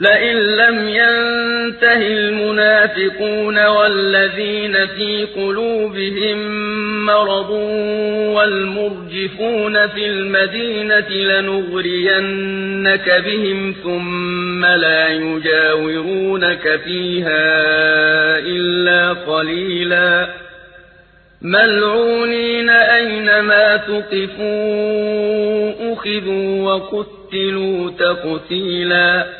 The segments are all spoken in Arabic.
لئن لم ينته المنافقون والذين في قلوبهم مرض والمرجفون في المدينة لنغرينك بهم ثم لا يجاورونك فيها إلا قليلا. ملعونين أينما تقفوا أخذوا وقتلوا تقتيلا.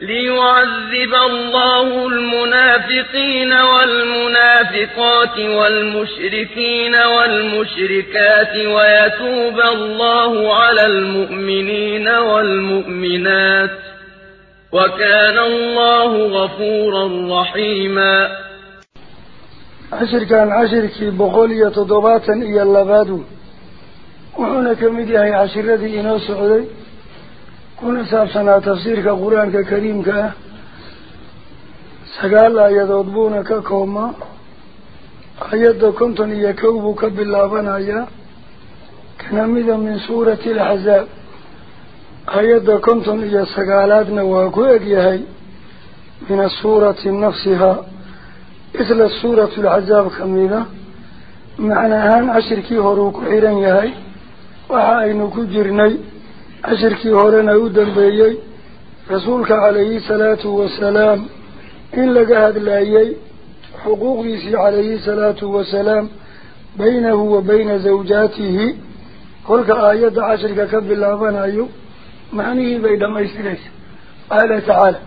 ليعذب الله المنافقين والمنافقات والمشركين والمشركات ويتوب الله على المؤمنين والمؤمنات وكان الله غفورا رحيما. عشر كان عشر كي بقولية ضباطا إيا اللبادو. وحونا كمدي عشر الذي إنو سعودي. Ah ayadda konton iyo kow buu ka bilaabanayaa kana mida min suurati alaxzaab ayadda konton iyo sagaalaadna waa ku egyahay min asuurati nafsihaa isla suuratu alxazaab ka mida macna ahaan cashirkii horuu ku xiran yahay waxa aynu ku jirnay عشر كي هورنا يودن بيي رسولك عليه الصلاة والسلام إن لقى لقهد لأيي حقوق يسي عليه الصلاة والسلام بينه وبين زوجاته قولك آيات عشر كب الله بنا أيو معنيه بيد ما يسريس قال تعالى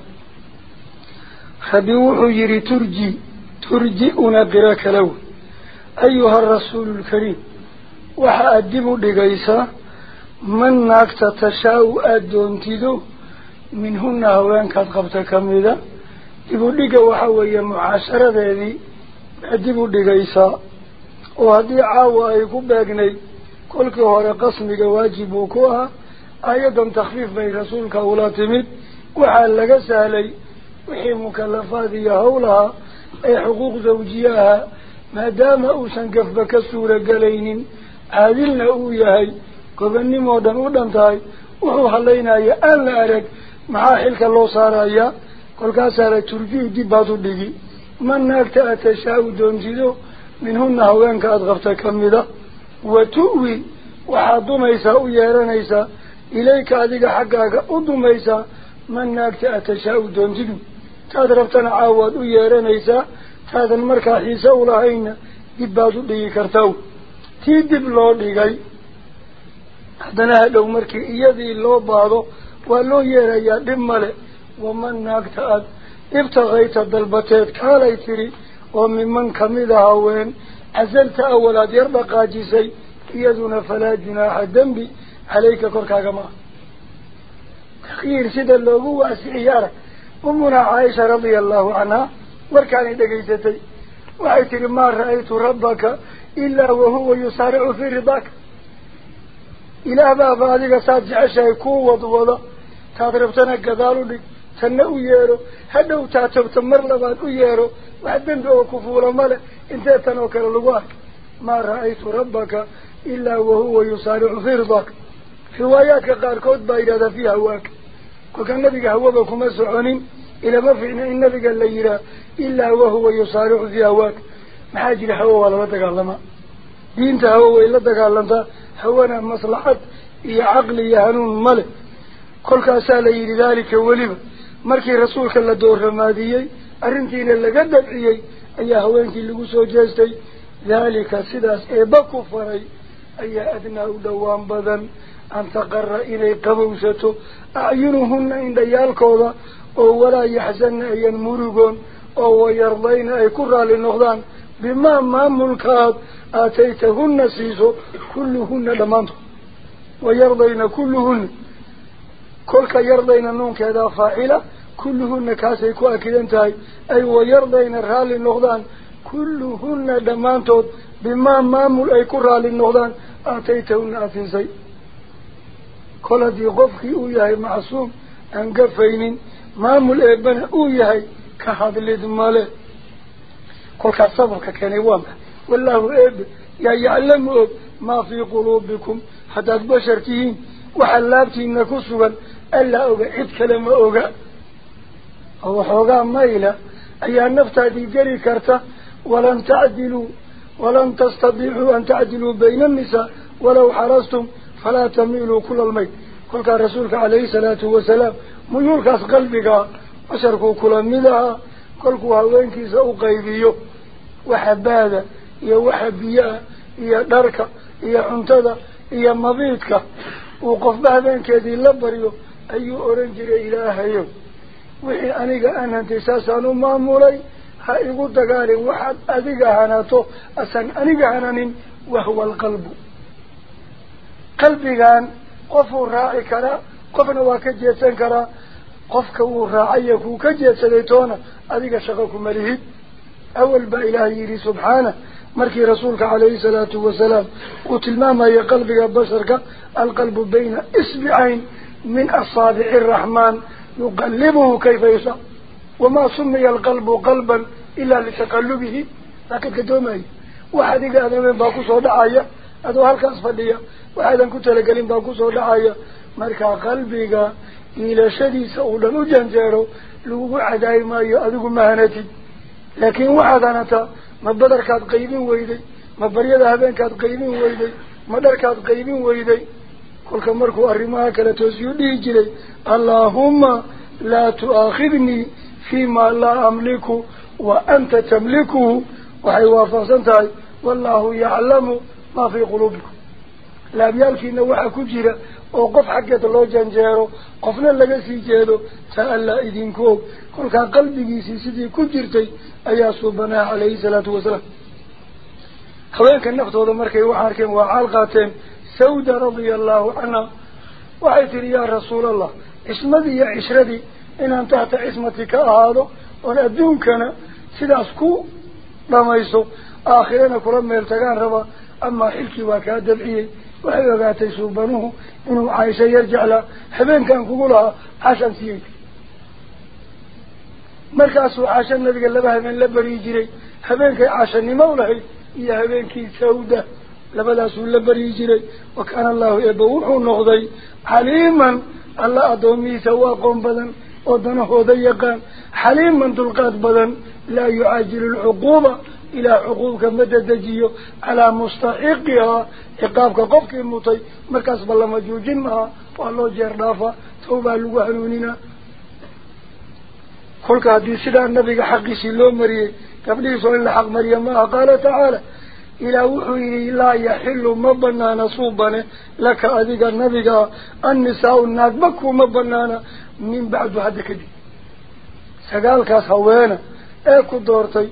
خبيوح يري ترجي ترجي أنقراك لو أيها الرسول الكريم وحأدب لقيسه mida dib u dhiga waxa weeye mucaasharadeedii baa dib u dhigaysaa oo haddii caawa ay ku beegnayd kolkii hore qasmiga waajib uu ku ahaa aayadan takfiif bay rasuulka ula timid waxaa laga sahlay wixii mukalafaad iyo howlaha ee xuquuq zawjiye ahaa maadaama uusan gafba ka suuragelaynin caadilna uu yahay gobanimoo dhan u dhan tahay wuxuu hadlaynaya aan la arag maxaa xilka loo saarayaa kolkaasaa la turjihi dib baad u dhigi ma naagta aad tashaa-u doontido minhuna haweenka aada qabta kamida wa tu'wi waxaad dumaysaa u yeeranaysaa ilayka adiga xaggaaga u dumaysaa ma naagta aad tashaa-u doontidu taad rabtana caawaad u yeeranaysaa taadan markaa xiise ulahayna dib baad u dhigi kartaw tii dib loo dhigay هذا لو مركي يدي لو بعضه ولو يريا دمالي ومن ناكتاد ابتغيت الدلبتات كاليتري وممن كمده هوين عزلت أولاد يربقى جيسي يدنا فلا جناح الدنبي عليك كوركاكما تخيير سيد اللوغو واسعيارة أمنا عائشة رضي الله عنها وركاني دقيستي وعيتري ما رأيت ربك إلا وهو يصارع في رضاك ilaah baaba adiga saad jeceshahay kuu wadwada taad rabtana gadaal u dhig tanna u yeero hadhow taa tabta mar labaad u yeero wax dembi oo kufuula male intee tan oo kale lagu arkay maa ra-aytu rabbaka ilaa wahuwa yusaaricu fii ridaaka riwaayaadka qaarkood baa yidhahdaa fii hawaaka kolkaa nabiga hawaba kuma soconin ilama fiicna in nabiga la diinta hawa way la dagaalantaa hawana maslaxad iyo caqli iyo hanuun male kolkaasaa la yidhi daalika weliba markii rasuulka la dooramaadiyey arrintiina laga dabciyey ayaa haweenkii lagu soo jeestay daalika sidaas eebba ku faray ayaa adnaa u dhowaan badan an taqara inay qabowsato acyunuhunna indhayaalkooda oo walaa yaxsanna ayan murugoon oo wayardayna ay ku raali noqdaan بما مملكات آتيتهن سيسو كلهن دمانتو ويرضين كلهن. كل يرضين النوم كذا فاعلة كلهن كاسي كواكدنتاي أي ويرضين الرالي النهضان كلهن دمانتو بما مامل أي كرالي النهضان آتيتهن آتنسي. كل دي غفقي أوياي معصوم أنقفينين. مامل أي بنا كحاد كحد لذماله كل كسبك كاني وام والله أب يا يعلم أب ما في قلوبكم حتى بشرتين وحلابتي نكسوا ألا أوجا إذ كلام أوجا أو حوجا مايلا أي النفط هذه جري كرتا ولن تعدلوا ولن تستطيعوا أن تعدلوا بين النساء ولو حرستم فلا تميلوا كل الميل كل كرسولك عليه الصلاة والسلام ميولك أس قلبك أشركوا كل منها biyo-a iyo dharka iyo cuntada iyo mabiidka uu qofba habeenkeedii la baryo ayuu oran jiray ilaahayow wixii aniga aan hantay saasaan u maamulay ha igu dagaalin waxaad adiga hanato asan aniga hananin wahwa alqalbu qalbigan qofuu raaci karaa qofna waa ka jeedsan karaa قفك ورعيك وكجي سليتونا أذيك شقك مليهد أول با إلهي سبحانه مركي رسولك عليه الصلاة والسلام قتل ماما يا قلبك بصرك القلب بين إسبعين من أصادع الرحمن يقلبه كيف يسع وما سمي القلب قلبا إلا لتقلبه لكن كدومي واحد قال من باكو صودا عيا أدوها الكاسفلية واحدا كنت لقلين باكو صودا عيا مركا قلبك إلى شدي سأولا نجنجارو لو عداي ما يؤذق مهنتي لكن وعدانتا ما بدر كاد قيبين ويدي. ما بريا ذهبين كاد قيبين ويدي. ما در كاد قيبين ويدي. كل كمركو أرماك لتوزيو ديجلي اللهم لا تؤاخذني فيما لا أملك وأنت تملكه. وحيوافا سنتاي. والله يعلم ما في قلوبكم. لا بيالكي نوحكو جيرا. Laga sii jeedo taa allaa idinku og kolkaa qalbigiisii sidii ku jirtay ayaa suubanaha calayhi salaatu wasalaam haweenka naftooda markay wax arkeen waa caal qaateen sawda radia allahu canha waxay tihi yaa rasuulallah cismadii iyo cishradii inaan tahta cismati ka ahaado oon adduunkana sidaas ku dhamayso aakhirana kula meel tagaan rabaa amaa xilkii waa kaa dabciyey وهي قاتل سبنه إنه عايشة يرجع له حبين كان كقولها عشان سيد مركزه عشان نبي لبها من لبر يجري. حبين كان عشان مولاه إيا حبين كي سودة. لبلاسه لبر يجري. وكان الله يبوحه النغضي حليما. الله أدومي سواقهم بدن. ودنه وضيقا حليما تلقات بدن. لا يعاجل العقوبة. إلى عقوبك مددجيه على مستحقها. إقابك قفك المطي مركز بالله مجوجينها والله توبا توبة لغهنوننا كل هذه سنة النبي حق سلو مريه كم ديسوا إلا حق مريم ما قال تعالى إلى وحوه لا يحل ما بنانا صوبنا لك أذيك النبي النساء الناد مكو بنانا من بعد هذا كده سقال كاس هوانا أكو دورتي.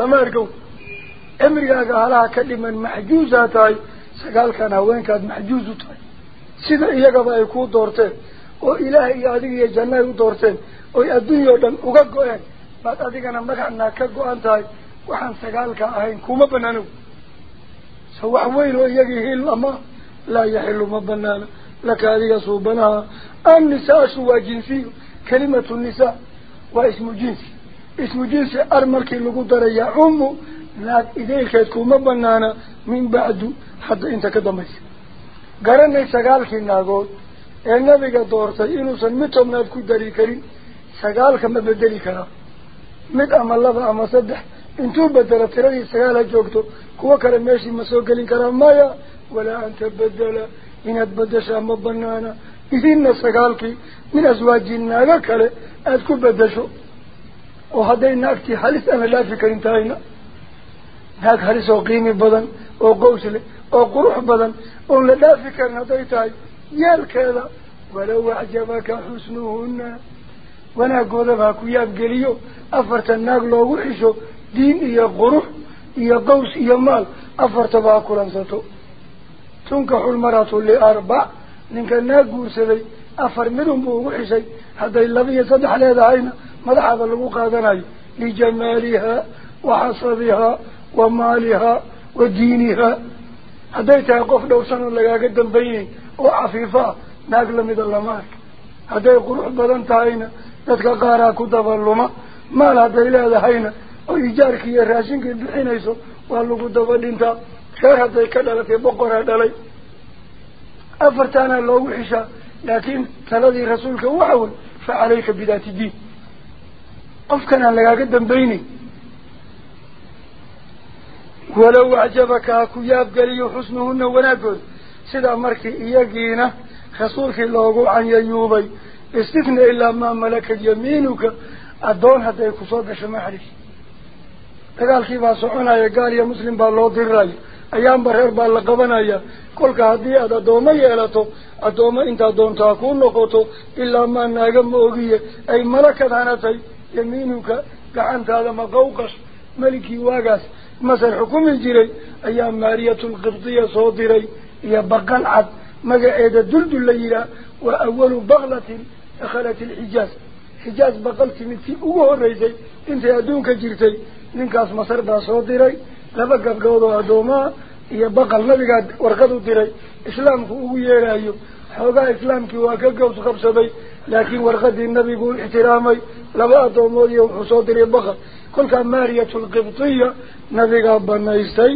Lama argow cimrigaaga halaha ka dhiman maxjuusaa tahay sagaalkan haweenkaad maxjuus u tahay sida iyagaba ay kuu doorteen oo ilaahay iyo adiga iyo janno ay u doorteen oy adduunya o dhan uga go-een baad adigana magacnaa ka go-an tahay waxaan sagaalka ahayn kuma banaanow so wax weyn oo iyagii hil ama laa yaxilu ma banaana nisaa waa ismu jinsi ismu jinsi ar markii lagu daray yacumu naag ideylkeed kuma banaana min bacdu hadda inta ka dambaysa garanay sagaalkii naagood ee nabiga doortay inuusan mid tobnaad ku dari karin sagaalka ma bedeli karaa mid ama laba ama saddex intuu bedelo tiradii sagaal ha joogto kuwo kale meeshii ma soo gelin karaa maya walaa an tabedela inaad bedeshaa ma banaana idinna sagaalkii min aswaajin naago kale aada ku bedesho oo hadday naagtii halis aan la dhaafi karin tahayna naag halis oo qiimi badan oo qows leh oo qurux badan oon la dhaafi karin hadday tahay yeelkeeda walow acjabaka xusnuhunna wanaagoodaba ha ku yaabgeliyo afartan naag loogu xisho diin iyo qurux iyo qaws iyo maal afartaba ha kulansato تنكح المرأة لأربع لنك الناقور سبي أفر منهم بوحشي هذا اللبي يصدح لهذا عين ماذا هذا اللبوق هذا لجمالها وحصبها ومالها ودينها. هذا يتعقف لو سنة لك قدم بيين وعفيفة ناقل من اللمار هذا يقول روح بدن تعين لذلك قارا كتب اللما مال هذا إلى هذا عين ويجارك يراشنك بحين يسو وهلو كتب انت شرحت كذا في بقرة دلي. أفرت أنا لو وحشة لكن تلذي رسولك وحول فعليك بذات الدين. أفكنا لك قدم بيني. ولو عجبك أكو يابقى لي حسنهن ونقل. سيد أمرك إياقينا رسولك اللوغ عن ييوبي استثنى إلا ما ملكت يمينك. أدون حتى يكسوك شمحرك تقال خيبا سعونا يقال يا مسلم بالله دير رايك qabanaya kolka haddii aada addoomo yeelato addoomo intaa doonto ha kuu noqoto ilaa maa naaga ma ogiye ay malakad hanatay yamiinuka gacantaada maqawqash melikii waagaas masar xukumi jiray ayaa maariyatulqibdiya soo diray iyo baqal cad magaceeda duldul la yihaah waa awalu baklatin dakhalat ilxijaaz xijaaz baqal timid si ugu horreysay intay adduunka jirtay ninkaas masar baa soo diray laba gabdhood oo addoomaa iyo baqal nabigaa warqad u diray islaamku ugu yeerayo xoogaa islaamkii waa ka gawd qabsaday laakiin warqadii nabigu u ixtiraamay laba addoomood iyo wuxuu soo diray baqal kolkaa maariyatulqibdiya nabigaa banaystay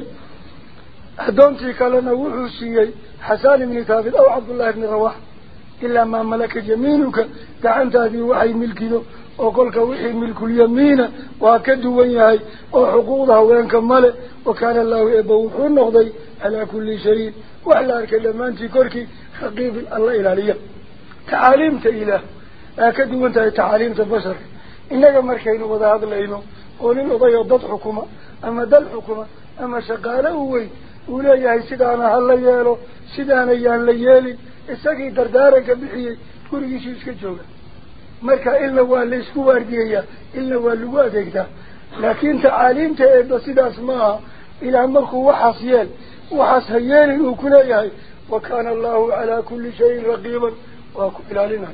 addoontii kalena wuxuu siiyey xasaan ibni thaabit aw cabdullahi ibni rawax ilaa maa malakat yamiinuka gacantaadii waxay milkido وقل كوحي ملك اليمين وأكد وينهي وحقوضها وينك ماله وكان الله يبوح النقضي على كل شيء وعلى أنت كوركي حقيب الله إلى ليه تعاليم إله أكد وانت تعاليم تبشر إنك مركين وضع هذا العلم قولين وضعي ضد حكومة أما ضد الحكومة أما شقاله وي ولا يهي سيدانا هلا يالو سيدانا الليالي إساكي دردارك بحيي كوركي شيسك جوغا marka ilna waa la isku waardiyayaa ilna waa lagu adeegtaa laakiin tacaaliimta eeba sidaas maaha ilaah markuu waxaas yeel waxaas ha yeelin uu ku leeyahay wa kaana allahu calaa kulli shayin raqiiban واكو إلالينا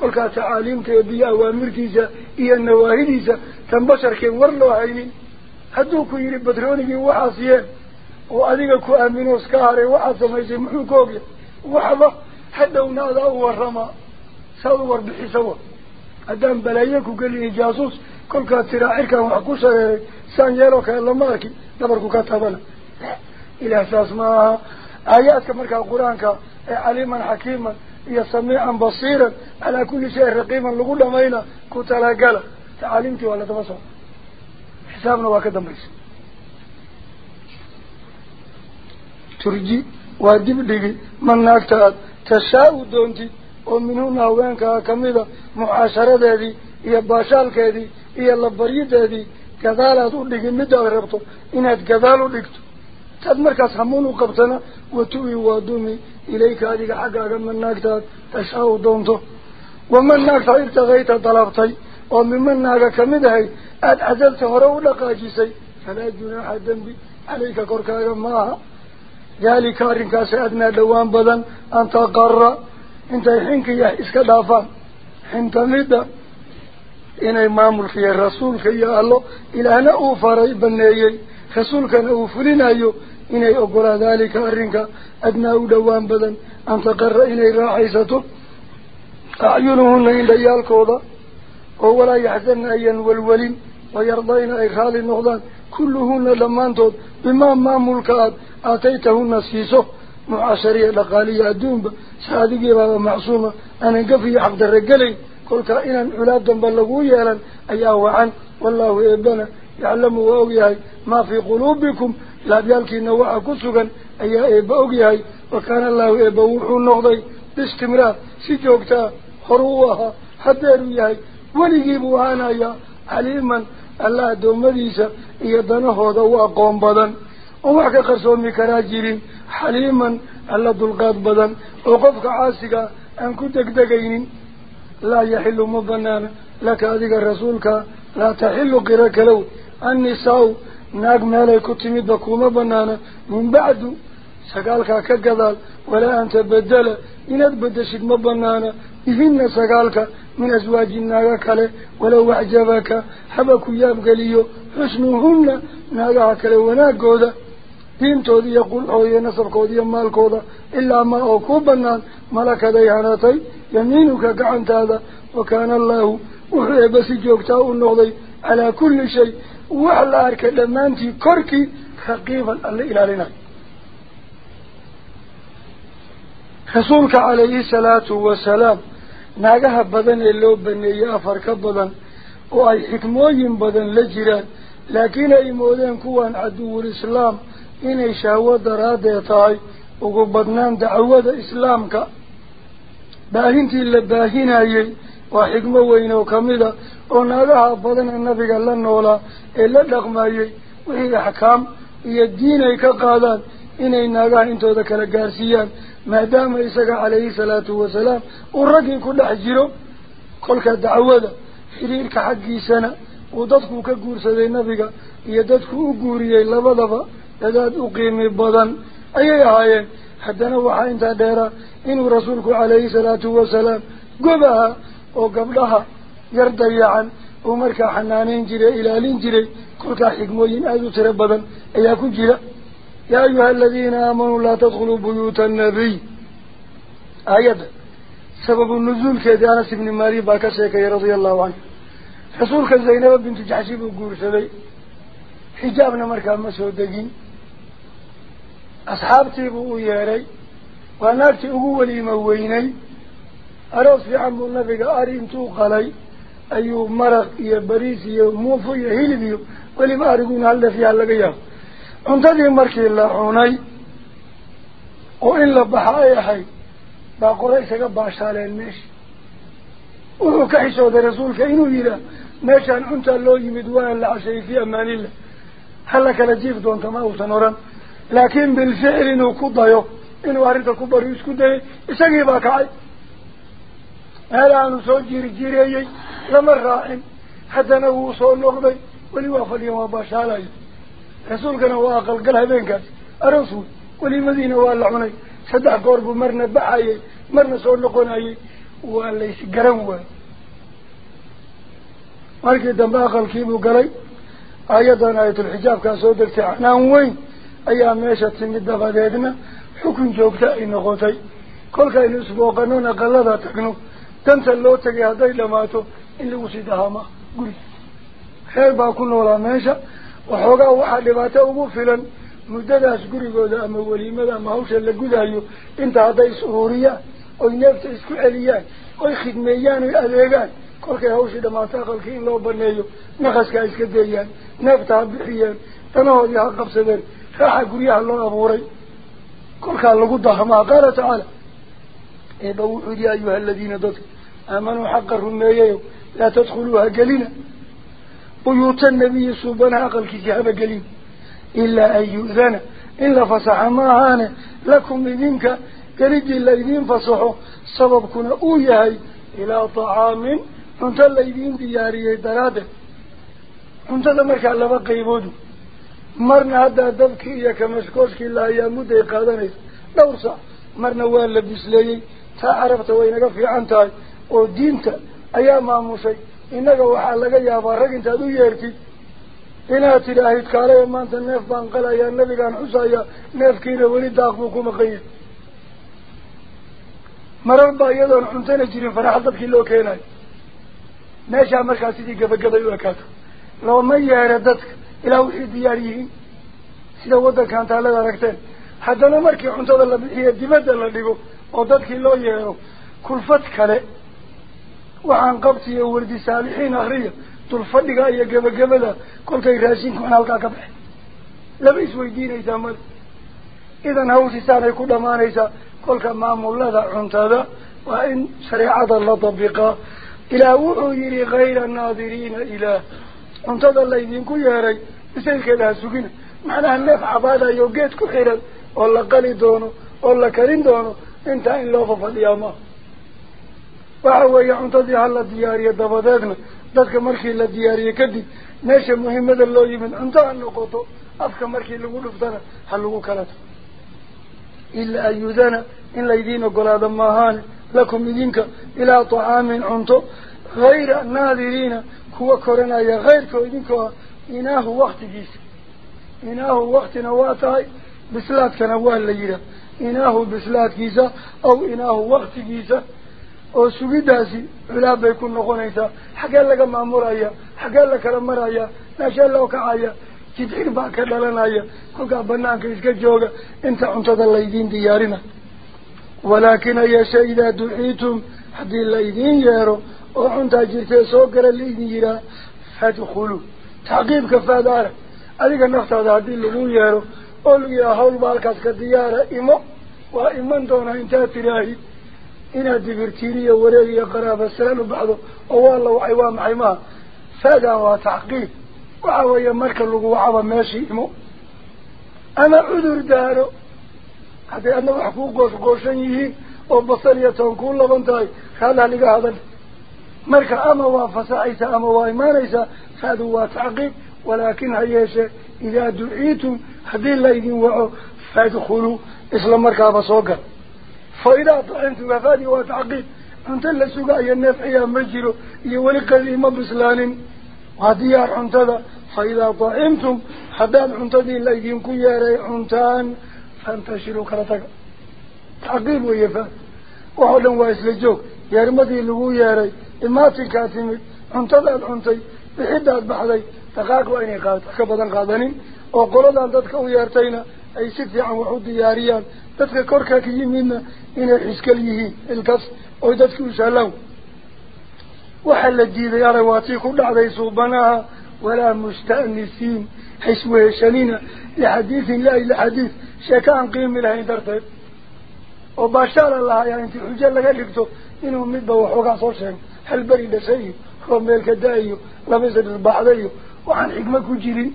كل كدردارا نقول كهر ما كل كتعاليم تيبيا وامركيسا إيا النواهديسا تنبشر كي ورلو عينين هدوكو يري بدروني وحاسيين وأذيك كو أمينو سكاري وحاسا ميسي محوكوكي وحبا حدونا هذا هو الرمى صور بحسوا أدام بلايكو قال لي جاسوس كل كاترا عركا وحكوشا سان يلوكا لماكي دبركو كاتبنا إلى أساس ما آيات كمركا القرآن عليما حكيما يا سميعا بصيرا على كل شيء رقيما لقول مينا كتلا قال تعلمتي ولا تبصر حسابنا وكذا مريس ترجي وادب دقي من ناكتاد تشاء دونتي ومنهن هوانك كميدة معاشرة ذي إيا باشالك ذي إيا اللبريد ذي كذالة دقي مدى ربطو إنها كذالة دقتو تدمركز همون قبتنا وتوي وادومي إليك هذه حقا من ناكتاد تشاء دونتو ومن ناكتاد ارتغيت طلبتي ومن ناكا كميدة أد عزلت هرو لقاجيسي فلا جناح الدنبي عليك كوركايا معها ذلك أرنكاس أدنى دوان بدن أن تقر انت حينك يا إسك دافان حين مدى إني مامل يا رسولك يا الله إلى أنا أوفري بنيي رسولك أنا أوفرين إني أقول ذلك أرنك أدنى دوان بدن أن تقر إني راحيسته. أعينهن إن ديالكوضا ولا يحزن أيا والولين ويرضين أي خالي النغضان كلهن لمانتود بما ما ملكات. آتيتهن سيسو معاشرية لقالية الدوم سادقي بابا معصومة. أنا قفي حق الرجلي. كل كائنا علادا بلغوا يالا. أي وعن. والله إبنا يعلم وأوياي. ما في قلوبكم. لا بيالكي نوعا كسوغا أي إبا أوياي وكان الله إبا وحو النغضي باستمرار سيجوكتا خروها حتى يروياي وليجيبوا أنا يا عليما الله oo wax ka qarsoomi karaa jirin xaliiman alla dulqaad badan oo qofka caasiga aan ku degdegaynin laa yaxilu ma banaana laka adiga rasuulka laa taxilu qiro kalow annisaa-u ku timidba kuma banaana min bacdu sagaalkaa ka gadaal walaa an tabedela inaad bedeshid ma banaana bihina sagaalka من أزواج الناغا كله. ولو أعجبك حبك يابقليو. حسنهن ناغا كله وناقودا. دين تودي يقول أوي نصر كودي مال كودا. إلا ما أكوبنا ملك ديهانتي. يمينك قعنت هذا وكان الله وحي بس جوكتاو النغضي على كل شيء وعلى أرك لما أنت كركي رقيبا إلى لنا رسولك عليه الصلاة والسلام baneeyey afar ka badan oo ay xikmooyin badan la jiraan laakiin ay moodeen kuwan caduwul islaam inay shahwo daraaddeed tahay ugu badnaan dacwada islaamka baahintii la وحكمة وين وكملة ونالها فضلنا النبي قال لنا ولا إلا دقمي وهي حكام يدينا كقادان إن إنها إنتو ذكر جارسيا ما دام يسقى عليه الصلاة والسلام والرجل كل حجره كل كدعوة حرير كحقي سنة وضدك كقرصة النبي يددك قوري إلا بضفة يداد أقيم بضن أي هاي حتى نوحا إنتا ديرا إنو رسولك عليه الصلاة والسلام قبها uu markaa xanaaneyn jiray ilaalin jiray kolkaa xigmooyin aada u tiro badan ayaa ku jira. يا أيها الذين آمنوا لا تدخلوا بيوت النبي آيات سبب النزول كذا أنس بن مالي باكسيك رضي الله عنه رسولك زينب بنت جحشي بقول سبي حجابنا مركا مسودقين أصحابتي بقوا ياري وناكتي أروس في عمو النبي أري انتو قلي أيو مرق يا بريس يا موفو يا هيلبيو la cunay oo in la baxa ay ahayd baa qore isaga baashaaleen meesha wuxuu ka xishooday rasuulka inuu yidhaah meeshaan cuntaa loo yimid waa la casheeyey fii amaanillah hala kala jiif doonta ma uusan oran laakiin bilficil inuu ku dayo inuu arrinta ku baryo isku dayay isagii baa kacay soo jiri jireeyey lama raacin haddana wuu soo noqday weli waa fadhiyan waa baashaalaya rasuulkana waa aqalgal habeenkaas aroos wey welimadiina waa la cunay saddex goor buu marna baxayay marna soo noqonayay waa laysgaran waay markii dambe aqalkiibuu galay ayadan aayatulxijaabkaa soo degtay canaan weyn ayaa meesha timid dabadeedna xukun joogta ay noqotay kolkaynu isbooqanon aqalada tagno lagu sii dahaama guri reer baa ku noolaa meesha waxoogaa waxaa dhibaato ugu filan muddadaas gurigooda ama weliimada ama hawsha la gudayo inta hadday is ururiyaan oy neefta isku celiyaan oy khidmeeyaan oy adeegaan kolkay hawshii dhamaato aqalkii in loo baneeyo naqaska ha iska deeyaan neefta ha bixiyeen danahoodii ha qabsadeen raaxa guryaha loo abuuray kolkaa lagu dahamaa qaala tacaala eeba wuxuu yihi ayuha aladiina dadka آمنوا حق الرميه لا تدخلوها قليلا. بيوت النبي سبنا كي جاب قلنا إلا أن يؤذن. إلا فصح هان لكم منك قريد إلا فصحوا. فصحوا سببكنا أوياي إلى طعام. أنت الله إذن دياري درادة. أنت الله مركع لبقى يبود مرنا هذا دبكي يا كمشكوشك إلا يامود يقادنا دورسا. مرنا وان لبس لي. تعرفت وينك في عنتاي oo diinta ayaa maamushay innaga waxaa laga yaabaa rag intaad u yeertid inaad tidhaahid kaale maanta neef baan qalayaa nebigaan xusayaa neefkiina weli daaq buu ku maqan yahay marar baa iyadoon cuntana jirin faraxa dadkii loo keenayo meeshaa markaa sidii gabagabay u ekaato looma yeero dadka ilaa wixii diyaar yihiin sida waddankan taalada aragteen haddana markii cuntada la bixiyo dibadda la dhigo oo dadkii loo yeero kulfad kale وعن قبطي أورد سالحين أغرية تلفدق أي قبل قبل قلت إراشين كمان ألقى قبل لم يسوى الدين إذا مر. إذا هو سيسان يقول ما نيسا قلت ما مولا ذا عنت هذا وإن سريعة الله طبقة. إلى وعير غير الناظرين إلى. عنت هذا الله يدين كل يهري بسيلك إلى سوقنا معنى أن نفع بعد أن يوقيت كل خير والله قلي دونه والله كريم دونه إنت إن لوفف اليامه cuntadii ha la diyaariyo dabadeedna dadka markii la diyaariyo kadib meesha muhiimada loo yimid cunto ha noqoto afka markii lagu dhuftana ha lagu kala tago ilaa an yudana in laydiin ogolaado maahaane lakum idinka ilaa tacaamin cunto hayra naadiriina kuwa koranaya khayrkoo idinkoo ah inaahu waktigiisa inaahu waktina waa tahay bislaadkana waa la yidhaah inaahu bislaadkiisa aw inaahu waktigiisa oo sugidaasi culaab bay ku noqonaysaa xaggee laga maamulaya xaggee la kala maraya meeshee loo kacaya jidxir baa ka dhalanaya kolkaa banaanka iska jooga inta cuntada laydiin diyaarina walaakin ayeshe idaa duciitum haddii laydiin yeero oo cuntaa jirtee soo gara laydin yihaa fadkhuluu taxqiibka faad arag adiga naftaada haddii lagu yeero oo lagu yihaa hawlba halkaas ka diyaara imo waa iman doonaa intaad tidhaahi waa taxqiib waxa weeye marka lagu wacaba meeshii imo ama cudur daaro hadday adna wax kuu gooshgooshan yihiin oo basal iyo toon kuu laban tahay raalaha liga hadal marka ama waa fasaxaysaa ama waa imaanaysaa faadu waa taxqiib walaakin ha yeeshee idaa duciitum haddii laydin waco fadkhuluu isla markaaba soo gal فإذا أطعنت وفادي وتعقيد أنت اللي سقع ينفع يا مجره يولي قديم بسلان وديار أنت ذا فإذا طعنتم حباب أنت ذي اللي ينكو يا ري عمتان فانتشروا كرتك. تعقيد ويفا. وحولا واس لجوك يا رمضي اللي هو يا ري إما تكاتم أنت ذا أنت بحدة بحدي تقاكوا أني قاد أكبدا قادني وقلنا أنت ذا كو يارتين أي ستي عن وحود ياريان دادك كي كيمينا إنا حسكاليه الكاس أو دادك وشالاو وحل الجيد يا رواتي كل عدي صوبناها ولا مستأنسين. حسوه شنينة لحديث لا إلا حديث شكاان قيم لها انترتب وباشال الله يعني انت حجال لك لكتو إنه مدى وحوكا صوشهم حل بريد سيه رميل كدائيو لمسة البعضيو وعن حكمة كجيرين.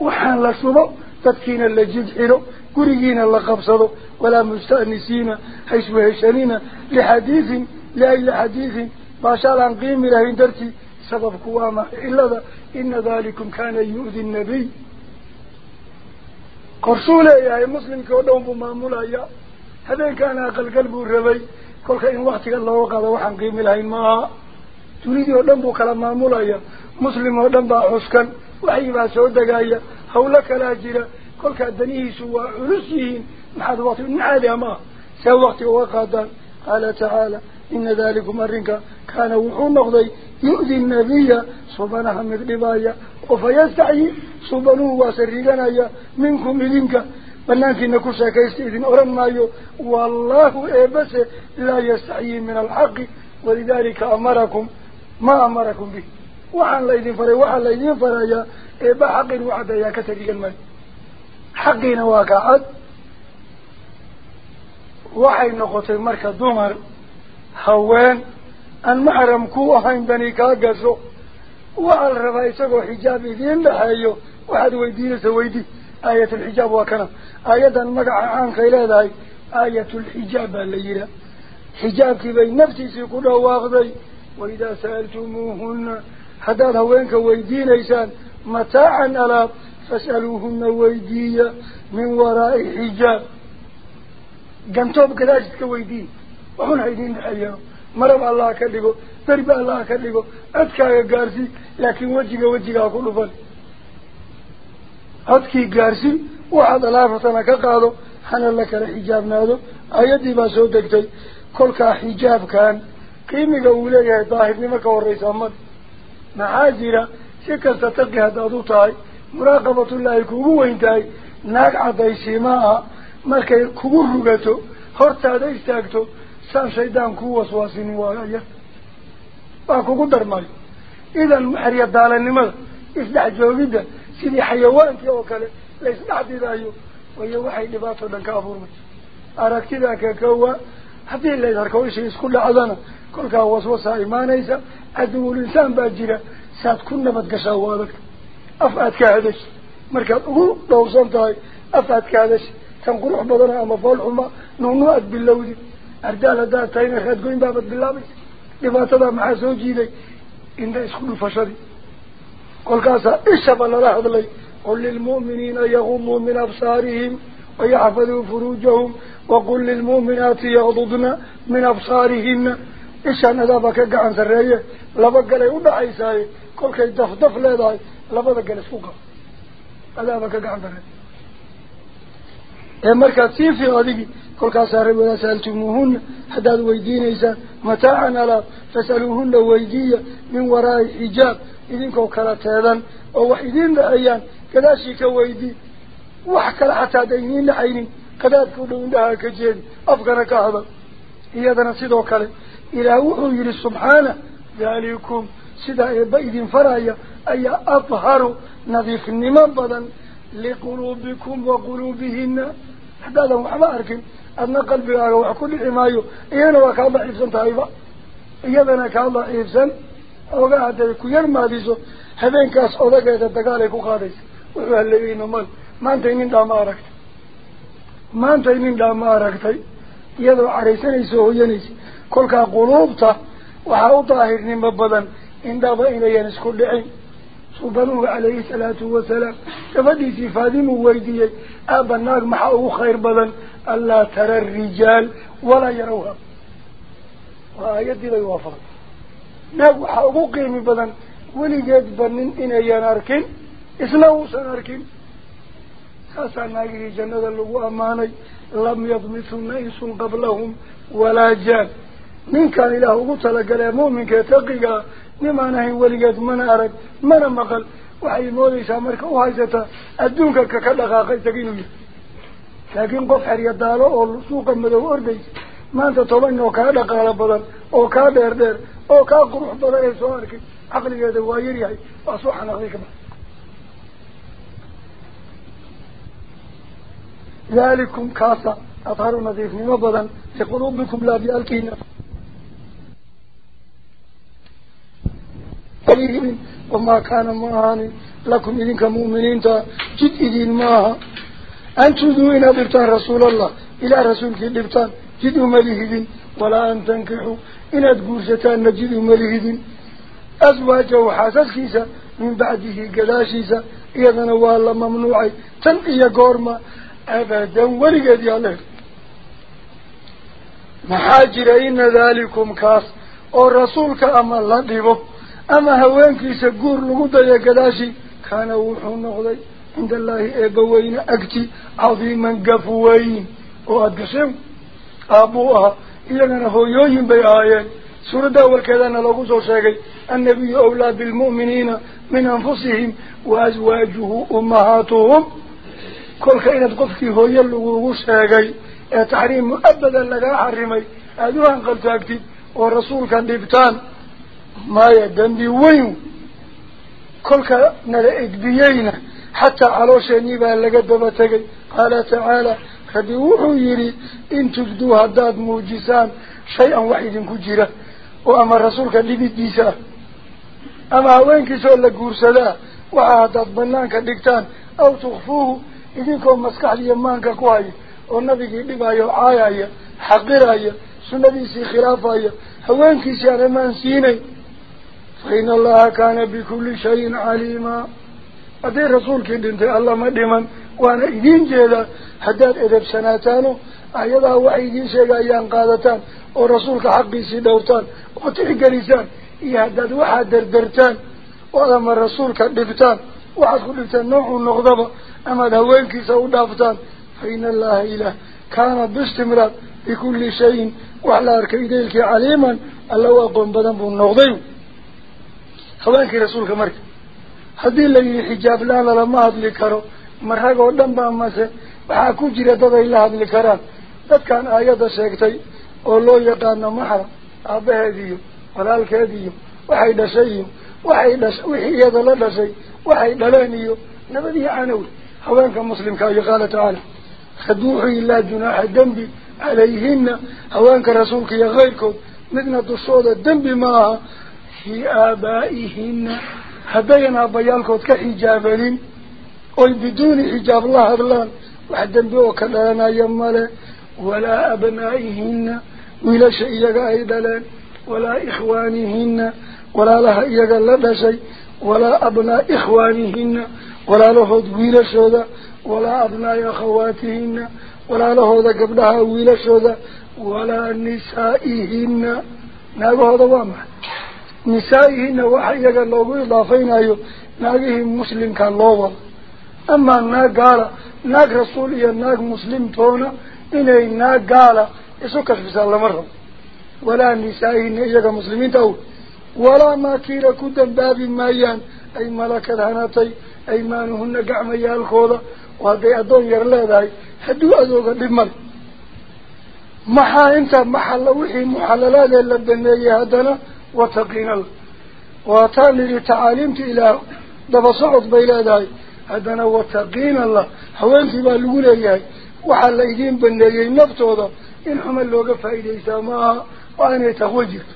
وحان لصوبه تدكين اللجيد حلو كريين الله قبصه ولا مستأنسين حيث وهشانين لحديث لا إلا حديث. ما شاء الله قيم له اندرتي سبب قوامة إلا ذا. إن ذلكم كان يؤذي النبي. قرسوله يا مسلم كودهم بمامولا يا. هذين كان أقل قلب الربي. كل إن وقت الله وقال وحن قيم له ما. تريد أن بكلام مامولا يا. مسلم أن بأحسكا وحيبا سعودك يا هولك لا جيرا. كل كدنيه سوى عرسيهين محد وقت من عالي ما. سوى وقت وقادا قال تعالى إن ذلك مرنك. كان وحوم أخضي يؤذي النبي صبناها من ربايا. وفيستعي صبنوه وسرقنا منكم إذنك. بلانك إنك ساكيست إذن أرمنا والله إبس لا يستعي من الحق. ولذلك أمركم. ما أمركم به. وعن لا يدين فري. وعن لا يدين فري إبا حق الوعد يا كتري المال. Dumar haween aan maxram ku ahayn bani kaa gasho waxaa la rabaa isagoo xijaab idiin dhexeeyo waxaad weydiinaysa weydi aayatulxijaab waa kana aayadan magaca caankay leedahay aayatulxijaab baa la yihaa xijaabkii bay naftiisii ku dhawaaqday waidaa sa'altumuuhuna haddaad haweenka weydiinaysaan mataacan alaab فسألوهن ويدية من وراء حجاب. قمتوب كذلك ويدية وهنا يدين الحيان مرم الله كذبه ضرب الله كذبه. يا قارسي لكن وجهك وجهك أقول فن أدكى قارسي وعد لافتنا كقاله حنا لك الحجاب نادو. أيدي ما سودك تي. كل حجاب كان. قيمة أولى يا ظاهر نمك والرئيس أمد معاجرة شكا ستقي هذا دوتاي muraaqabatullaahi kuugu weyn tahay naag caddaysiimaa markay kugu rugato hortaada istaagto saan shaydaan kuu waswaasinin waaya waa kugu darmayo idan maxriya daalanimada isdhex joogidda sidii xayawaankii oo kale la isdhex didaayo wayo waxay dhibaatoo dhan ka abuurmayso aragtidaa kakawa haddii lays arko ishii isku dhacdana kolkaa waswasaa imaanaysa caduwul insaan baa jira saad ku nabad gashaa waa adagta أفعاد كهدش مركب أغو لو صنطاي أفعاد كهدش تنقروح بضنها مفال حما نونوات باللودي أردال هذا تاين أخيات قوين بابت باللابس. لما تبع مع زوجي لي إن ده كل فشري. قل قاسا إشب أنا راحض لي قل للمؤمنين يغموا من أبصارهم ويحفظوا فروجهم. وقل للمؤمنات يغضضن من أبصارهن. إشان هذا بكك عن سرية؟ لبك لي ودعي ساي. قل كي دف دف لي داي. لبدا جلس فوقه هذا ما كان عندنا اي يا سين في غادي كل كاسار ولا سألتموهن حداد الويدين إذا متاعا لا فسالوهن ويديه من وراء حجاب. اذنكم كلاتهدان أو وحيدين دعيان كذا شي كويدي وحك حتى دينين لعيني. قداد كدون دها كجين افغانا كهبا إذا إيه، نصدوك إلى وحو يلي سبحانه. ذلكم سداء بايد فرايا ayaa adharu nadiifnimo badan liquluubikum wa quluubihina haddaadan waxba arkin adna qalbigaaga wax ku dhici maayo iyana waa kaa daciifsan tahayba iyadana kaa daciifsan oga hadday ku yar maadiso habeenkaas odageeda dagaalay ku qaadaysa wuxuu haleeyeyna mal maantay nin dhaama aragtay maantay nin dhaama aragtay iyadoo caraysanaysa hoyanaysa kolkaa quluubta waxaa u daahirnimo badan indhaba inayan isku dhicin سلطانه عليه الصلاة والسلام كفدي سفادم ويدي أبا النار محاوه خير بذن ألا ترى الرجال ولا يروها. وآياتي لا يوافق ناق محاوه قيم بذن ولجاد برنين إنا ياناركين إسمه ساناركين خاصة ناقه جنة اللغو أماني. لم يضمثوا نيس قبلهم ولا جان. من كان إلهه قتل قلي مؤمن كتقيا waxay moodaysaa marka u haysataa adduunka kaka dhaqaaqa isaga inuu yahay laakiin qof xerya daalo oo suuqa madow ordaysa maanta toban oo kaa dhaqaalo badan oo kaa dheer dheer oo kaa qurux badan ee soo arkay caqligeeda waa yaryahay waa soo xanaaqday ka bax dalikum kaasa adharu nadiifnimo badan liquluubikum laabiyaalkiina إذن وما كان معاني. لكم إذن كمؤمنين جد إذن معها. أن تدوين أبرتان رسول الله إلى رسولك إبرتان جد أمليه ولا أن تنكحوا إن أدقورتان نجد أمليه إذن أزواج وحاسس كيسا من بعده قلاشيسا نوال والله ممنوعي تنقي قورما. أبدا ولقد يالك محاجرين ذلكم كاس. ورسولك أما الله ديبه أما كي سجور لغدا يا قداشي كان وحو نغضي عند الله إبوين أكتي عظيما قفوين وقدسهم أبوها إلى أن هو يوين بيعايين سورة داول كذانا لغوز وشاقي النبي أولاد المؤمنين من أنفسهم وأزواجه أمهاتهم. كل كائنة قفك هو يلغ وشاقي إيه تحريم مؤبدا لغا حرمي. أدوها انقلت أكتي والرسول كان ديبتان. ما يدن يدنبي وين كل نلأت بيينا حتى على شنيبا لقدما تقل قال تعالى خدي وحو يري إن تبدو هداد موجسان شيئا واحدا كجرة وأما الرسول لبيت ديسا. أما وين كسول لقرسلا وعادت بنانك دكتان. أو تخفوه. إذنكم مسكح لي ليمانك كواي. والنبي لبا يوعايا حقرايا سنبي سي خلافايا هوانك سي عرمان سيني. فإن الله كان بكل شيء عليما. أدي رسولك أنت الله مدما وأنا إذن جيدا. حداد إذب سناتانو. أيضا هو أيدي سيقا ينقاذتان ورسولك حقي سيدوتان. وتعقليسان يهدد واحد دردرتان. وأما الرسول دفتان. واحد خلفتان نوع النغضب أما دهوينك سودافتان فإن الله إله. كان باستمرار. بكل شيء. وعلى أركيديلك عليما. ألا وقم بدنبو النغضيو هذاك رسول كمرك. هذه اللي حجاب لا لا ما هذ لي كرو مرها قدام بامسه وحكو جرى دا إلى هذ لي كرا كان اياده شيكتي أو لو يقان محر ابي هذه قال كادي وحي دشي وحيدا وحي يدا لا دشي وحي دلانيو نبدي عنو هذاك مسلم كان يقال تعالى خدوحي لا جناح دنبي عليهن. هوانك رسولك يا غيركم. مدنة الصوت الدنبي معها في آبائهن. هدينا بيالكوت كحجابين أي بدون حجاب الله أبلان. وحدا بيوك لنا يمال ولا أبنائهن. ولا شيء يقايد لن ولا إخوانهن. ولا لها يقلد شيء ولا أبناء إخوانهن. ولا له دويل شودة ولا أبناء أخواتهن. ولا له قبلها ويل شودة ولا نسائهن. نعم هذا وامح nisaa'ihina waxa iyaga loogu idaafaynayo naagihii muslimka loo wado. Amaa naag gaala naag rasuul iyo naag muslimtoona inay naag gaala isu kashfisaan lama rabo. Walaa nisaa'ihina iyaga muslimiinta aw walaa maakiila ku dambaabi maayaan ay malakad hanatay aymaanuhuna gacmayaalkooda oo hadday addoon yar leedahay hadduu adooga dhib male. Maxaa inta maxalla wixii muxallalaadee la baneeyey haddana وتقين الله وتالي لتعاليمت إلى دب صعود بيلاده هذا هو تقين الله. حوانت بالقول إياه وحال إيدين بالنجي وضع إن حمل لغفة إليسا معها وأن يتخوجك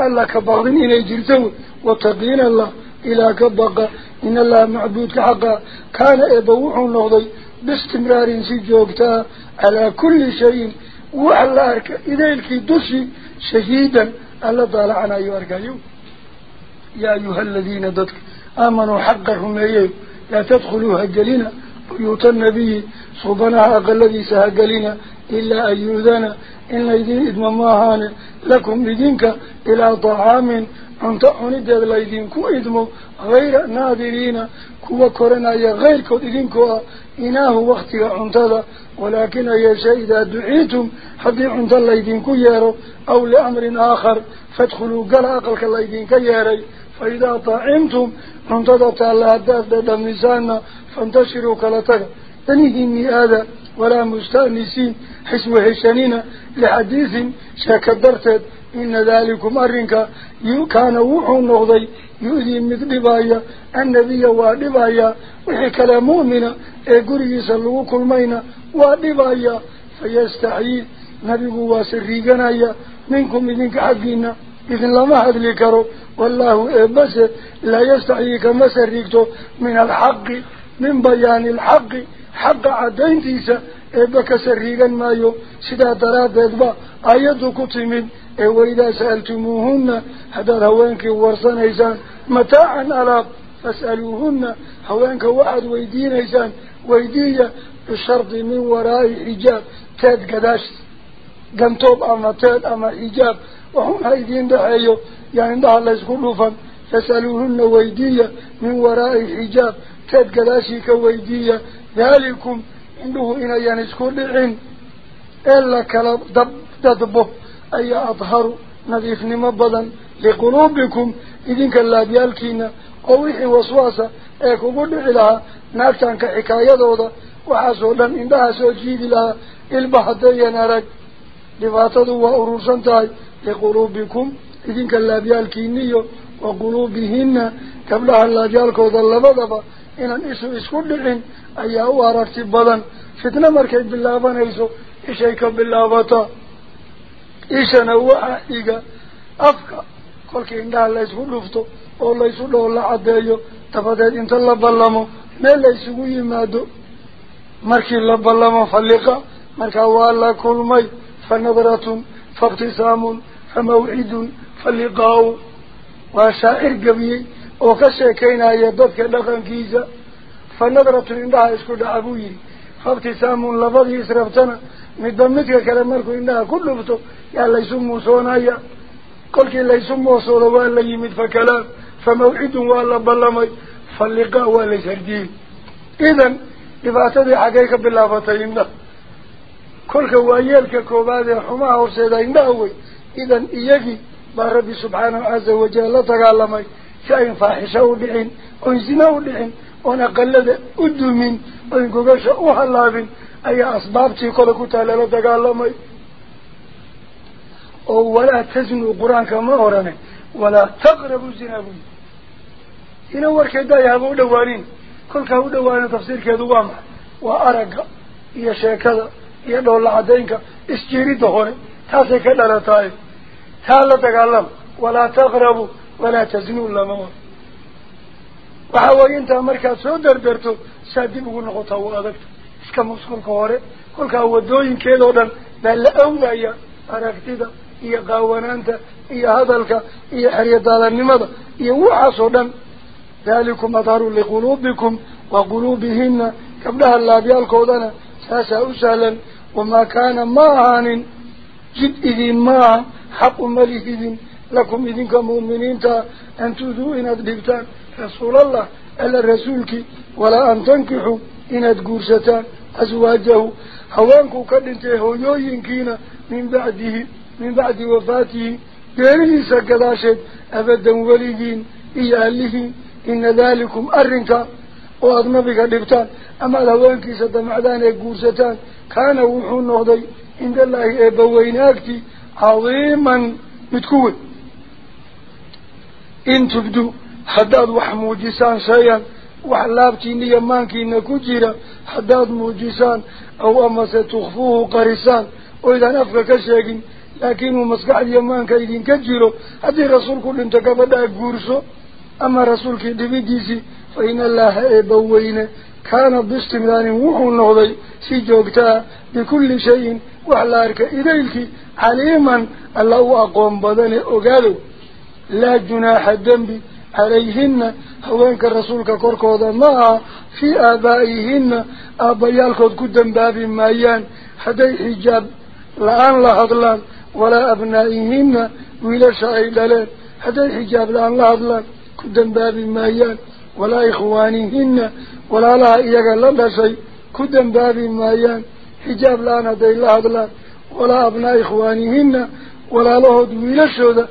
ألا كبغضين إني جلتون وتقين الله. إلى كبغة إن الله معبود حقا كان إبوح النهضي باستمرار سجوكتها على كل شيء. وعلى إذا الكي دوشي شهيدا. ألا تعالى عنا يرجعوا يا أيها الذين دتك آمنوا حقهم أيه لا تدخلوا هجلنا بيوت النبي صبنا هذا الذي سهجلنا إلا أيوذنا إن الذين إدمماهان لكم بدينك إلى طعام أنت عند الذين كو إدمو غير نادرين. كوا كورنا يا غير كودين كوا إناه وقت يا عنتلا ولكن يا شيء إذا دعيتم حد عنتلا يدين كيارو أو لأمر آخر فادخلوا قل أقل كلا يدين كياري فإذا طعمتم عنتلا تعالى هداف دا دمزانا فانتشروا كلتك تنهيني هذا ولا مستأنسين حسم حسنين لحديث شاكدرتت إن ذلكم أرنك كان وحو النغضي waa dhibaya wixii kale mu'mina ee gurigiisa lagu kulmayna waa dhibaya fayastaxyii nabigu waa sariiganaya minkum idinka xaggiina idinlama hadli karo wallaahu eebase laa yastaxyii kama sariigto min alxaqi min bayaani alxaqi xaqa caddayntiisa eebba ka sariigan maayo sidaa daraaddeedba ayaddu ku timid وإذا سألتموهن هذا هوانك ورصان إيسان متاعا ألا فاسألوهن هوانك وعد ويدين إيسان ويدية بشرط من وراء إجاب تاد قداش قمتوب أما تاد أما إجاب وهم هايدين دعيو يعني دع الله يسخلوفا فاسألوهن ويدية من وراء إجاب تاد قداش كويدية ذلكم عنده إنا يعني يسخل العين إلا كلا دب دبه دب أي أطهر نظيف نمبضا لقلوبكم إذن كاللابيالكين قويح وصواسا أيكو قل لها ناكتان كحكاية دوضا وحاسولا إنها سوجيب لها البحثة ينارك لفاتدوا وأرورسا تاي لقلوبكم إذن كاللابيالكين وقلوبهن كبلها اللابيالك وضلبضا إن إسو إسكو لغن أيها هو أرارتبضا فتنا مركز باللابان إيسو إشيكا باللاباتا kolkii indhaha laysku dhufto oo laysu dhow la caddeeyo dabadeed inta la ballamo meel laysugu yimaado markii la ballamo falliqa markaa waa la kulmay fa nadratun fa ibtisaamun fa mawcidun fa liqaa-u waa shaacir gebiyey oo ka sheekaynaya dadka dhaqankiisa fa nadratun indhaha isku dhaca buu yihi ku dhufto yaa laysu muusoonaya kolkii laysu moosoodo waa la yimid fa kalaam fa mawcidun waa la ballamay fa liqaa waa laysharjiyey idan dhibaatadii xaggay ka bilaabatay indhaha kolka waayeelka koowaad ee xumaha horseeda indhaha wey idan iyagii baa rabbi subxaanahu caza wajal la dagaalamay si ayn faaxisho u dhicin oyn zina u dhicin gogasha u hallaabin ayaa asbaabtii kole ku taala la dagaalamay oo walaa tasnuu qur-aanka ma orane walaa taqrabu zina buyi zina warkeeda haba u dhawaanin kolkaa u dhawaanin tafsiirkeedu waa maxay waa aragga iyo sheekada iyo dhoolla caddaynka isjiridda hore taasay ka dhalataay taa la dagaalama walaa taqrabu walaa tasnuu lama or markaad soo dardarto saa dib ugu noqotaa waa adagta iska mus kolka hore kolkaa wadooyinkeedoo dhan baa la awdaya aragtida iyo qaawanaanta iyo hadalka iyo xeryadaadanimada iyo waxaasoo dhan dalikum adharu liquluubikum wa quluubihina gabdhaha laabyaalkoodana saasaa u sahlan wamaa kaana ma ahaanin jid idin maaha xaq uma lihidin لكم إذنك مؤمنين أن تذو إن أدبتان رسول الله ألا رسولك ولا أن تنكحوا إن أدقرستان أزواجه. هوانكو كالنتي هو يوينكينا من بعده من بعد وفاته. يريس قداشت أبدا وليدين إي أهله إن ذلكم أرنكا أرنك وأضنبك لبتان أما الهوانك سدم عدان أقرستان كان وحون نهضي عند الله أبويناك عظيما. متكوين إن تبدو حداد وحموجسان شيئا وحلابتي نيامان كينا كجيرا حداد موجسان أو أما ستخفوه قريسان وإذا نفق كشيئا لكنه مسقع اليامان كايدين كجيرا هذه رسول كل انتقبدا قرسو أما رسول كدبي ديسي فإن الله إبوهين كان باستمدان وحو النهضي سيجوكتا بكل شيء وحلارك إذيلك عليما الله أقوم بذنه أقاله لا جناح الدنب عليهن. هوانك الرسولك كوركوضا معها في آبائهن. آبايالكوض قدن باب مايان. حتى الحجاب لأن لعن لحظلان ولا أبنائهن. ولا شعيد لأن الحجاب لأن لعن لحظلان قدن باب مايان. ولا إخوانهن. ولا لا إيقال لا شيء. قدن باب مايان. حجاب لأن دي لحظلان ولا أبناء إخوانهن. ولا لهد ولا شعيد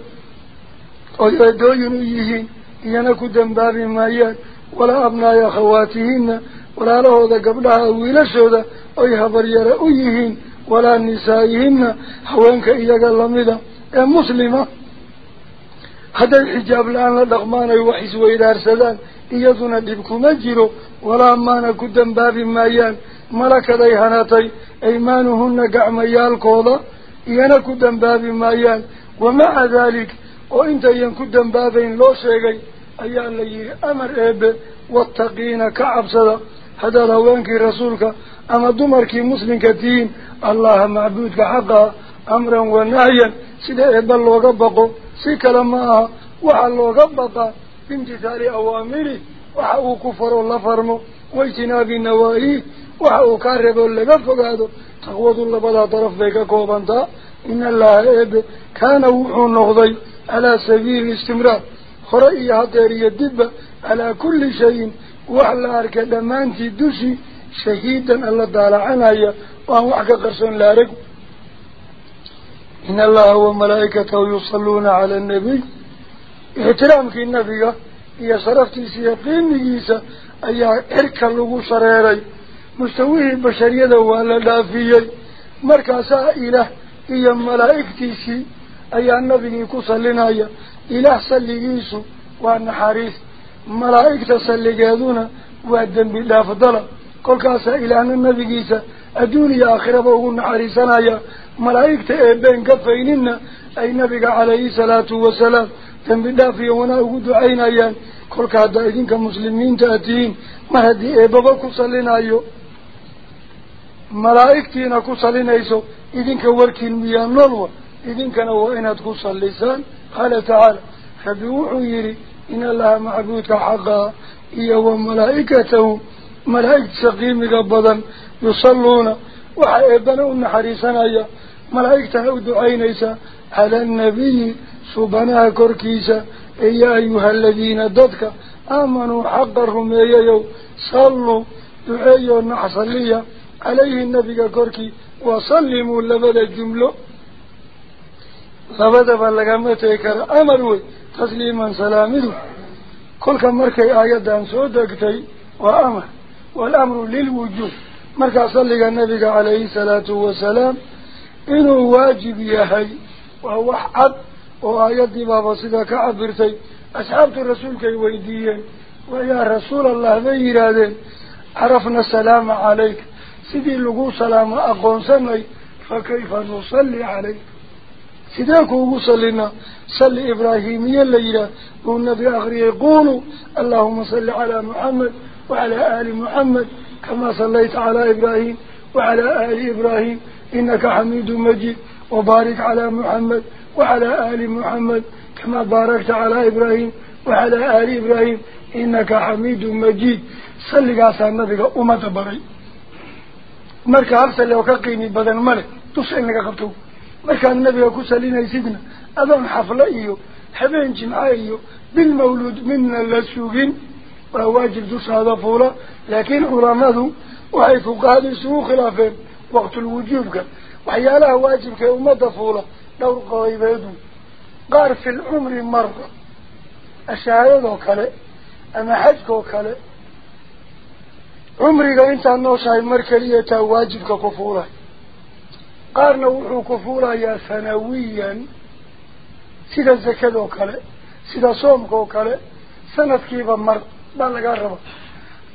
ويدوين إيهين إيانك دنباب مايات ولا أبناء خواتهن ولا لهذا قبلها ويلسودا ويحبر يرأو إيهين ولا نسائهن حوانك إياك اللمدة يا مسلمة هذا الحجاب الآن لغمان يوحس ويدارسدان إيادنا لبكم أجيرو ولا أمانا كدن باب مايان ملك ديهاناتي أيمانهن قعميالكوضا إيانا كدن باب مايان ومع ذلك intayan ku dambaabayn loo sheegay أيا لي أمر إب واتقين كعب صدا هذا لوانك رسولك أما دمرك مسلم كتين الله معبودك حقا أمرا ونهيا سيدا إبا اللوغا بقو سيكا لما وحا اللوغا بقا بامتثال أوامره وحا كفر الله فرمو واجتناب النواهي وحا كارب اللغا فقادو تقوض الله بلا طرف بيك كوبانتا إن الله إب كان وحو النغضي على سبيل الاستمرار. خرأي هاتيري الدب على كل شيء. وحلا أركا دمانتي دوشي شهيدا الله دالا عنايا وهو حكا قرصان لارك إن الله وملائكته يصلون على النبي. احترام في النبي هي صرفتي سيقين نجيسة. أي إركا لغو صريري. مستويه بشرية ولا دافيي مركزا إله. هي ملائكتي سي أي النبي كسلنا إله سلقيسو وأن حريث ملائكة سلقادونا وأدن بالله كل كاسا إلهنا النبي جيسا. الدنيا آخرة بأقول حريصنا يا ملائكة إبين كفيننا أي نبي عليه الصلاة والسلام. تنبدا في وأنا أقول دعينا يا كل كادا إذن كمسلمين إذن نلوى إذن كانوا إناد كسلسان قال تعالى فبيوحوا يري إن الله معبودك حقا. إيه وملائكته ملائكة سقيمك بضا يصلون. وحيبنا حريصنا يا ملائكة دعينيسا على النبي سبحانه كركيسا. يا أيها الذين ضدك آمنوا حق الرمية صلوا. دعيوا الجملة لبدا بلغمتك أمروا تسليما سلامه كل مركي آيات دان سودكتي وأمر والأمر للوجود مركا صلق النبي عليه الصلاة والسلام إنه واجب يهي وهو حد وآيات بابا صدا كعبرتي أصحاب الرسول كي ويديين ويا رسول الله بيرادين عرفنا السلام عليك سيدي لقو سلام أقون سمي فكيف نصلي عليك سيداكو صلينا صلي إبراهيميا الليلة والنبي أخري يقول اللهم صل على محمد وعلى آل محمد كما صليت على إبراهيم وعلى آل إبراهيم. إنك حميد مجيد. وبارك على محمد وعلى آل محمد كما باركت على إبراهيم وعلى آل إبراهيم. إنك حميد مجيد. صلي قاسا النبي أمة بري أرسل لو كقيني بدن ملك. تصعي لك قبطو مركا النبي كسلين يسيدنا أذن حفلة إيو حبين جمعة إيو بالمولود منا للسوقين وواجب دوس هذا فولا لكن علماء وحيث قادوا سوء خلافين وقت الوجوب وحيالها واجب كأمة فولا دور قريبادو قار في العمر مرة الشهادة وكالي أما حجك وكالي عمرك انت النوشة المركلية واجبك كفولا قارنا وحو كفولا يا سنويا سيدا الزكاة وكالي سيدا صومك وكالي سنة كيبا مر بان لقى ربا.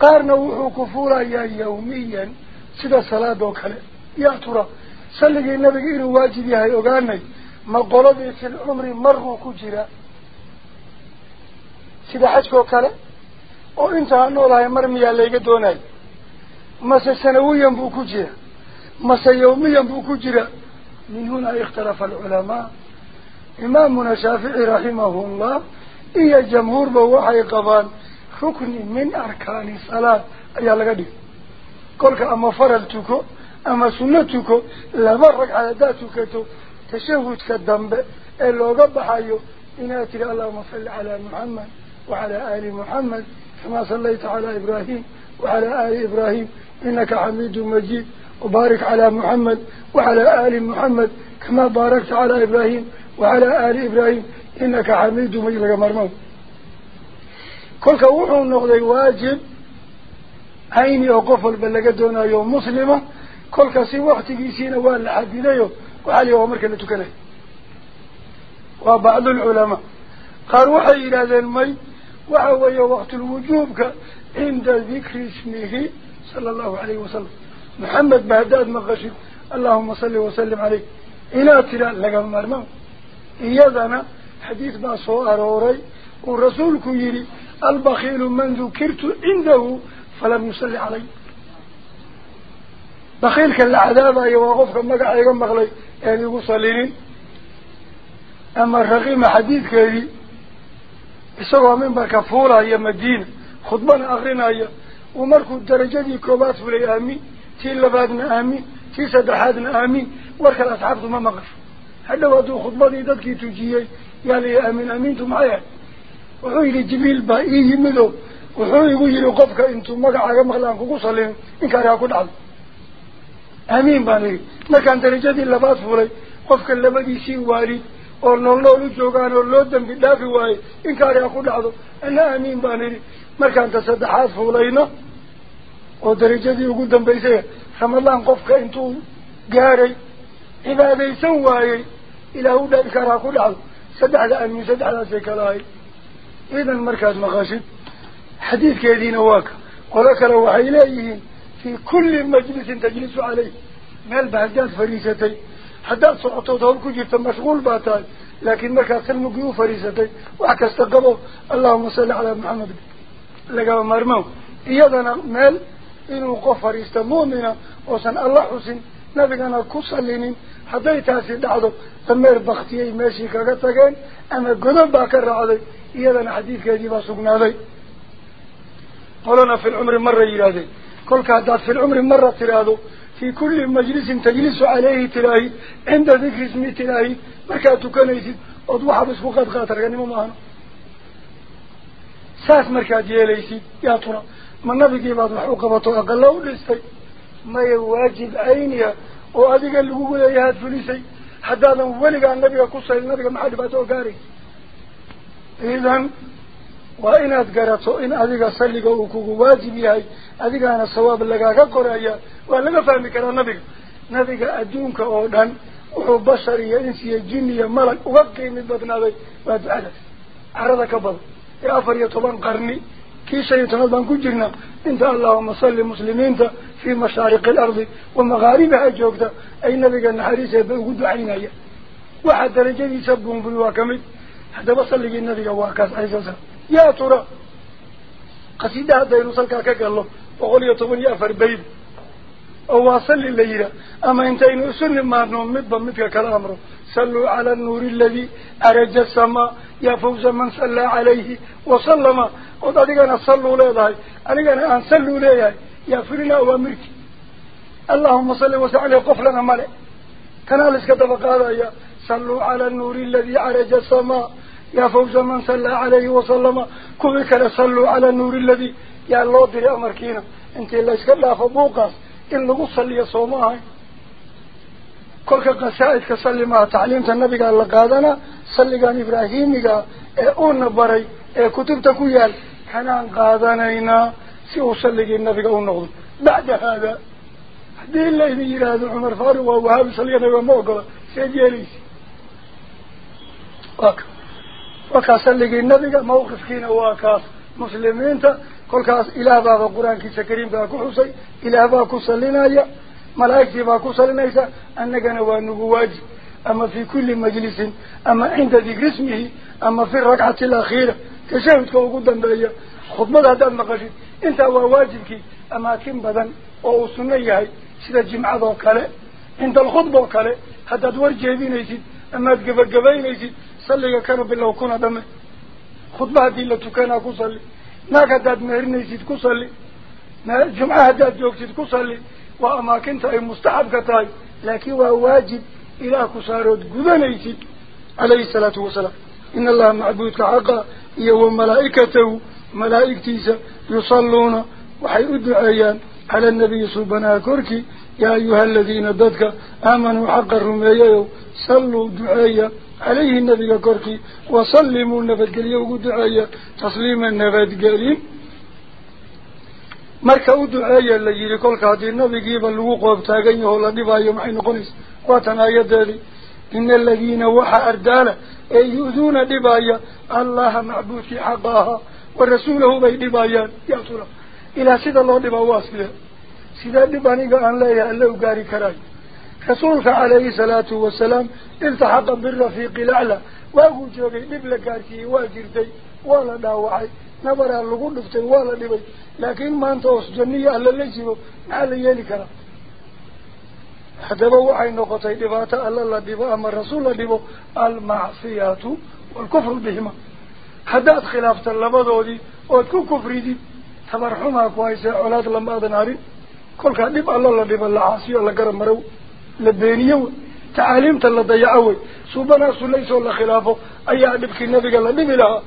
قارنا وحو كفولا يا يوميا سيدا صلاة وكالي يا ترى سلقي النبي إنه واجب يهي أغاني ما قلبي في العمر مره كجرا سيدا حجك aan noolahay mar miyaa layga doonay mase sanawiyan buu ku jira ما سيوميا بكجرة من هنا اختلف العلماء إمامنا شافعي رحمه الله إيا الجمهور بوحي قبان ركن من أركان الصلاة أي الله قد أما فرلتك أما سنتك لمرك على ذاتك تشهدك الدنب إلا وقب حيو إنا ترى الله مصل على محمد وعلى آل محمد كما صليت على إبراهيم وعلى آل إبراهيم إنك حميد مجيد وبارك على محمد وعلى آل محمد كما باركت على إبراهيم وعلى آل إبراهيم. إنك حميد مجيد لك مرمو كل كوحو النقضي واجب. عيني وقفل بلغدونا يوم مسلمة. كل كسي وقت جيسين وان حديديو وحالي ومركة لتكنه وبعض العلماء قالوا وحي إلى ذا المي. وهو وقت الوجوب عند ذكر اسمه صلى الله عليه وسلم. محمد بهداد مغشب اللهم صل وسلم عليه. إلى ترى لك المرمى إيادنا حديث ما سوء أروري ورسولك يري البخيل من ذكرت عنده فلم يصلي علي بخيلك العذاب يوقفك مقع يقوم مغلي. يعني يصلين أما الرقيم حديث كذي isagoo mimbarka fuulaya madiina khudbana akrinaya uu markuu darajadii koobaad fulay aamin ma maqasho hadhow hadduu khudbadii dadkii tujiyey yaa layihi aamin aamiintu maxay ahay wuxuu yidhi jibriil baa ii yimido wuxuu igu yidhi qofka intuu magacaaga maqla aan kugu salino inkaari ha ku dhacdo aamiin baan idhi markaan darajadii labaad fulay qofka labadiisii waalid oo nool nool u joogaan oo loo dambi dhaafi waaye inkaari ha ku dhacdo ana aamiin baan idhi markaan ta saddexaad fuulayno oo darajadii ugu dambaysay ramadaan qofka intuu gaaray cibaadaysan waayey ilaah u dha inkaar ha ku dhacdo saddexda aamiin saddexdaasay kala ahay idan markaad maqashid xadiidkeediina waa ka qolo kale waxay leeyihiin fii kulli majlisin tajlisu caleyh meel ba haddaad fadhiisatay haddaad socotood hawl ku jirta mashquul baa tahay laakiin markaad salmigii u fadhiisatay wax kasta qabo allahuma salli calaa maxamed lagaba maarmow iyadana meel إنه قفر يستمومنا وسن الله حسن نبقنا كسلين حتى يتاسي دعضو فمير بختيه ماشي كاكتاكين أما قدر باكر علي إيادنا حديث كذيبا سقنا علي قولنا في العمر مرة يلادي كل كهدات في العمر مرة تلادو في كل مجلس تجلس عليه تلاهي عند ذكر اسم تلاهي مركاتو كنيسي أضوح بس فقط خاطر غنمو ما معنا ساس مركات يليسي يا طرق ما ما النبي الحقوق بطوء أقل له لستي ما يواجب عينيا وأذيك اللي قول يا هاد فليسي حتى هذا ولقى النبي قصة النبي محاد باتوء قاري. إذن وإن قرأتو إن أذيك صلق وكوكو واجب يهي أذيك أنا الصواب لقاك قرأيا ولا فهم كلام النبي. نبي أدونك أودان وهو بشر ينسي الجن ملك. وقي من بدنا ذي وادعنا عرضك بض يا أفر يطبان قرني. كي شيطان بان انت اللهم صل مسلمين في مشارق الأرض ومغاربها جوكتا. أي نبي النحريس يبقود عينيا واحد درجة يسبون بالواكمي هذا بصل لي النبي واكاس عيسى يا ترى قصيدة هذا ينصلك كقال له وقول يطبن يا أفر بيب وواصل الليلة. أما انتين سن ما نوم مدبا مدك كالأمر صلوا على النور الذي أرج السماء. يا فوز من صلى عليه وسلم. وذلك أنا صلوا لي أنا أنا صلوا لي يا فرنا وامرك اللهم صل وسلم قفلنا ملئ كان لسك تبقى يا. صلوا على النور الذي عرج السماء. يا فوز من صلى عليه وسلم. كل صلوا على النور الذي. يا الله دي أمركينا. انت اللي اسكال فبوقاس. in lagu saliyo soo ma ahay salli maha tacliimta nabigaa la qaadana salligan ibraahimiga ee uuna baray ee kutubta ku yaal kanaan qaadanaynaa si uu salligii nabiga u noqdo bacda haada haddii laydin yidhaahdo cumar faaruq waa wahaabi salliga nabiga ma ogola seed yeelaysi waa ka waa kaa salligii nabiga mawqifkiina waa kaas muslimiinta kolkaas ilaah baaba qur-aankiisa kariimkaa ku xusay ilaah baa ku salinaya malaa'igtii baa ku salinaysa annagana waa nagu waajib ama fi kulli majlisin ama cinda dikri ismihi ama fi rakcati alakhiira tashahudka ugu dambeeya khudbada haddaad maqashid intaa waa waajibkii amaakin badan oo uu sunno yahay sida jimcadoo kale cinda alkhudba oo kale haddaad war jeedinaysid amaad gebagabaynaysid salliga kana bilow kuna dhame khudba haddii la tukanaa ku salli naag haddaad meerinaysid ku salli jumca وما كنت أي مستحب كتاي لكن هو واجب إلى كسارد جذنيسد عليه الصلاة والسلام. إن الله معبود كعقا يو ملائكته ملائكتيس يصلون وحيد عيان على النبي صبنا كركي يا أيها الذين ضدك آمنوا حق الرمية صلوا دعايا عليه النبي كركي وصلموا النبات قليه ودعايا تصليما النبات قليه marka u duceeya la yidhi kolka haddii nabigiiba lagu qoob taagan yaho la dhibaayo maxay noqonaysa waatan aayadeedii ina aladiina waxa ardaala ee yu-duuna dhibaaya allaha macbuudkii xaqa ahaa wa rasuulahu bay dhibaayaan yaa tula ilaa sida loo dhibaa waa sidee sidee dhib aniga aan leeyahay alla u gaari karaayo رسولك عليه الصلاة والسلام التحق بالرفيق الأعلى واقو ولا دواعي نبرا لغون نفتي ولا دواعي لكن ما انت وصدني على الليجيو على يلكنا حدبا وعي نقطة دفاتة ألا الله دفاء أما الرسول دفاء المعصيات والكفر بهما حدات خلافة اللبضو دي واتكو كفري دي تمرحوما كويسة أولاد لما أدناري كل كان دفاء ألا الله دفاء العاصي ألا قرم مرو لبينيو تعاليمت اللي ضيعوه سوبنا سليس الله خلافه أيها دفكي النبي قال لا دفاء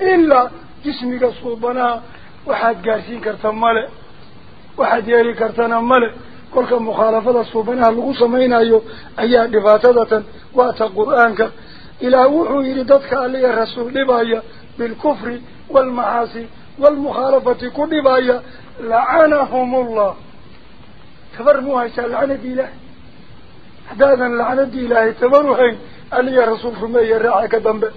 ilaa jismiga suubanaha waxaad gaarsiin karta male waxaad yeeli kartana male كلك مخالفة الصوبانها لغو سمينايو أيها دفاتة وات قرآنك. إلى وحو يرددك علي الرسول لبايا بالكفر والمعاصي والمخالفة كل بايا لعنهم الله. تبرموها يسأل لعنة إله حدادا لعنة إله تبرموها علي الرسول فمي الرعاك دنبه.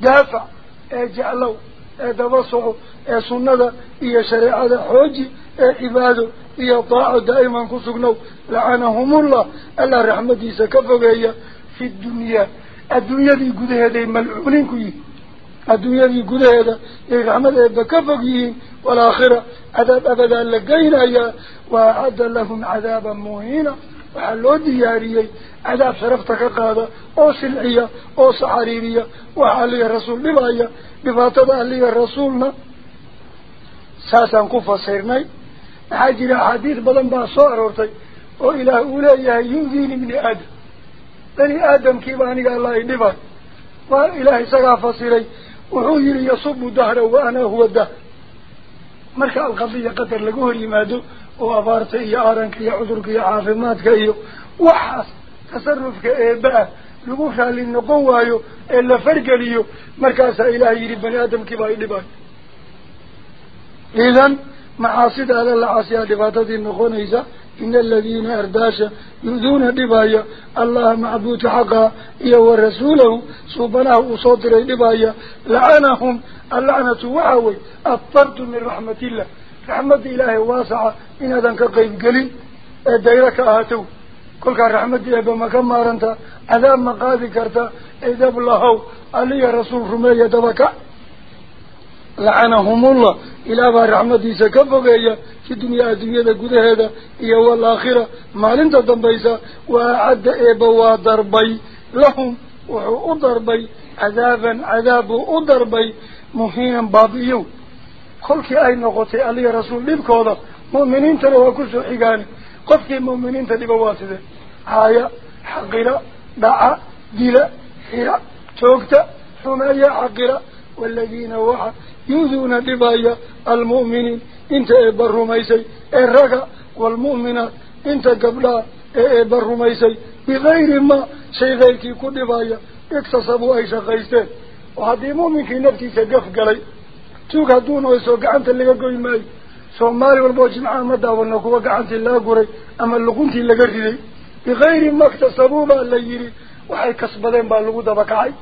دافع. اجعلوا ادبصعوا جعلوا دبصوا سنة إيا شريعة حج عباده إيا طاعة دائما كسقنوا لعنهم الله ألا رحمة ديسا كفق في الدنيا الدنيا دي قده هذا ملعونين كي الدنيا دي قده دي رحمة ديسا كفق والآخرة عذاب أبدا لقينا وعد لهم عذابا مهينا وحلو دياري عذاب صرفتك قادة أو سلعية أو سعريرية وحالي الرسول ببايا ببطب أهلي الرسولنا ساسا كفا سيرناي حاجر حديث بلن باسوار ورطي أو اله اوليه ينذيني من آدم بني آدم كيباني قال الله نبات وإلهي سقافة فصيري وحوهي ليصب دهره وأنا هو الدهر مركع القضية قتل لقوه لماذا وأبارت إيا آرنك إيا عذرك إيا عافماتك إيا وحاس تصرفك إيباء لقوشا للنقوة إيا إلا فرق إيا مركز إلهي ربني آدم كباي لباي إذن معاصد على العاصية دفاتات النقونة إيسا إن الذين أرداشا يذون دبايا الله معبود حقا. يا ورسوله. سبناه أصدره دبايا لعنهم. اللعنة وعوي أفرد من رحمة الله. رحمة الله واسعة إن هذا كقيب قليل. دايرك أهاتو كل كان رحمة الله بمكان مارنتا. عذاب مقاذي كرتا. إذا بالله علي رسول رمي دبكا. لعنهم الله. إلى بار رحمتي كفقية في الدنيا الدنيا قده هذا. إيا والآخرة. ما لنت ضنبيسا وأعد إيبوا ضربي لهم. وحو عذابا عذاب ضربي مهينا كل أي نقطة علي رسول لبكوضة مؤمنين تلو كسو حقاني قفك مؤمنين تلو واسده آية حقيرة دعا ديلا حيرة توقت حماية حقيرة والذين وحا يوذون دبايا المؤمنين انت ابر ميسي الرقا والمؤمنات انت قبلا ابر ميسي بغير ما شيء غيركي كل دبايا اكتصبوا اي شخيستين وهذه مؤمن في سقف قلي توك هدون ويسوق عنت اللي قوي ماي سومالي والبوج معاه مدى ونكوا قعنت الله قري اما اللقنتي اللي قرتي بغير ما اكتصبوا ما اللي يري وحي كسبدين باللقو دبكعي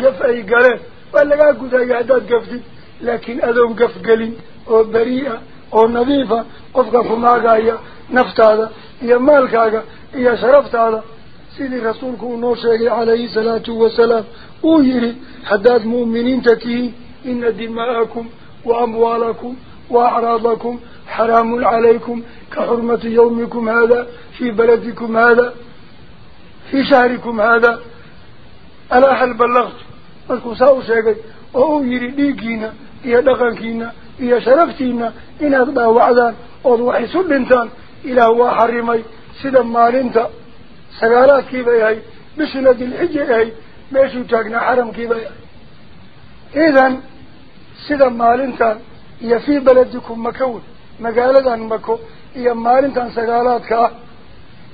قف اي قلين ولا قاعد قاعد قفتي لكن أذون قف قلين أو بريئة أو نظيفة قفك فماغايا نفت هذا هي مالك هذا هي شرفت هذا سيدي رسولك ونوشيه عليه الصلاة والسلام ويري حداد مؤمنين تكيه إن دماءكم وأموالكم وأعراضكم حرام عليكم كحرمة يومكم هذا في بلدكم هذا في شهركم هذا. ألا هل بلغت؟ ملكو سأو شاكي أو يري ليكينا إيا لغنكينا إيا شرفتينا إن أضبع وعدا. أضوحي سلنتان إلا هو حرمي سيدا مالنتا سقالات كيف هي بسنة الحجة هي ماشو تاقنا حرم كيف هي إذن سيدا مالنتا يا في بلدكم مكون مقالة عن مكو يا مالنتا سقالاتك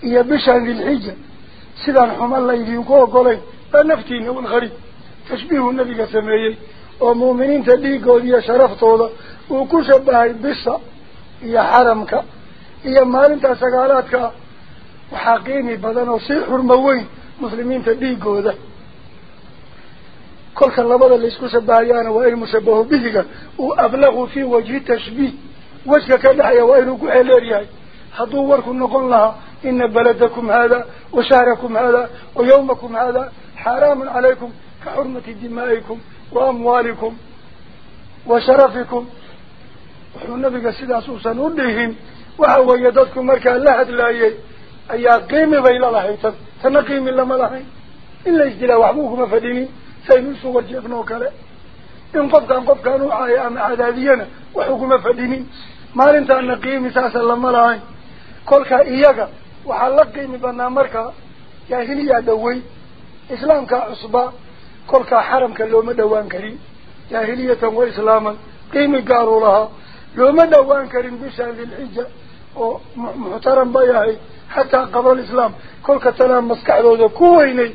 يا بشان ذي الحجة سيدا نحوم الله يقوه قولي فنفتي نقول غريب تشبيه النبي سميه ومؤمنين تليقوا لي شرفتوه وكشب هاي بسا يا حرمك يا مالنتا سقالاتك وحاقيني بدنا وصير حرموين مسلمين تليقوا ذا كل كلمة اللي اسكو شبهيانا وإن مشبه به وأبلغوا في وجه تشبيه. وجه كدحيا وإن قعليريا هدوركم نقول لها إن بلدكم هذا وشهركم هذا ويومكم هذا حرام عليكم كحرمة دمائكم وأموالكم وشرفكم. wuxuu nabiga sidaas uusan u dhihin waxa weeye dadku markaa la hadlaayay ayaa qiimi lama in la isdilaa waxba uguma fadhinin kale in qofkaan qofkaan u caayo ama cadaadiyana wax uguma fadhinin maalintaana qiimi saasa lama lahayn kolkaa iyaga waxaa la qiimi badnaa markaa jaahiliyaa dhowey islaamkaa cusba kolkaa xaramka looma dhowaan karin jaahiliyatan wa islaaman qiimi gaaruu lahaa looma dhowaan karin bishaan dilxija oo muxtaram bay ahayd xataa qabla alislaam kolka tanaa maskaxdooda ku weynay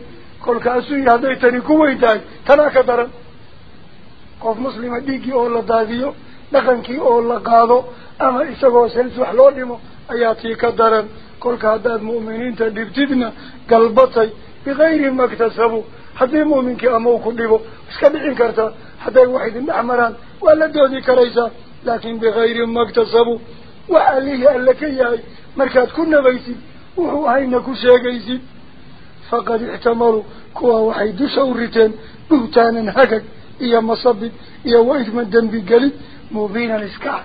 dhiiggii oo la daadiyo dhaqankii oo la qaado ama isagoo sels wax loo dhimo ayaa tii ka daran kolka haddaad mu'miniinta dhibtidna galbatay bikayri maktasabu haddii mu'minkii ama uu ku dhibo iska dhicin kartaa hadday wax idin dhex maraan waa la doodi karaysaa laakin bikayri maktasabu wax allihii alle ka yahay markaad ku nabaysid wuxuu ahayna ku sheegaysid فقد احتملوا كوا وحي دشوا الرتين بوتانا هكك إيا مصبب إيا وإذ من دنب قليل مبينا نسكع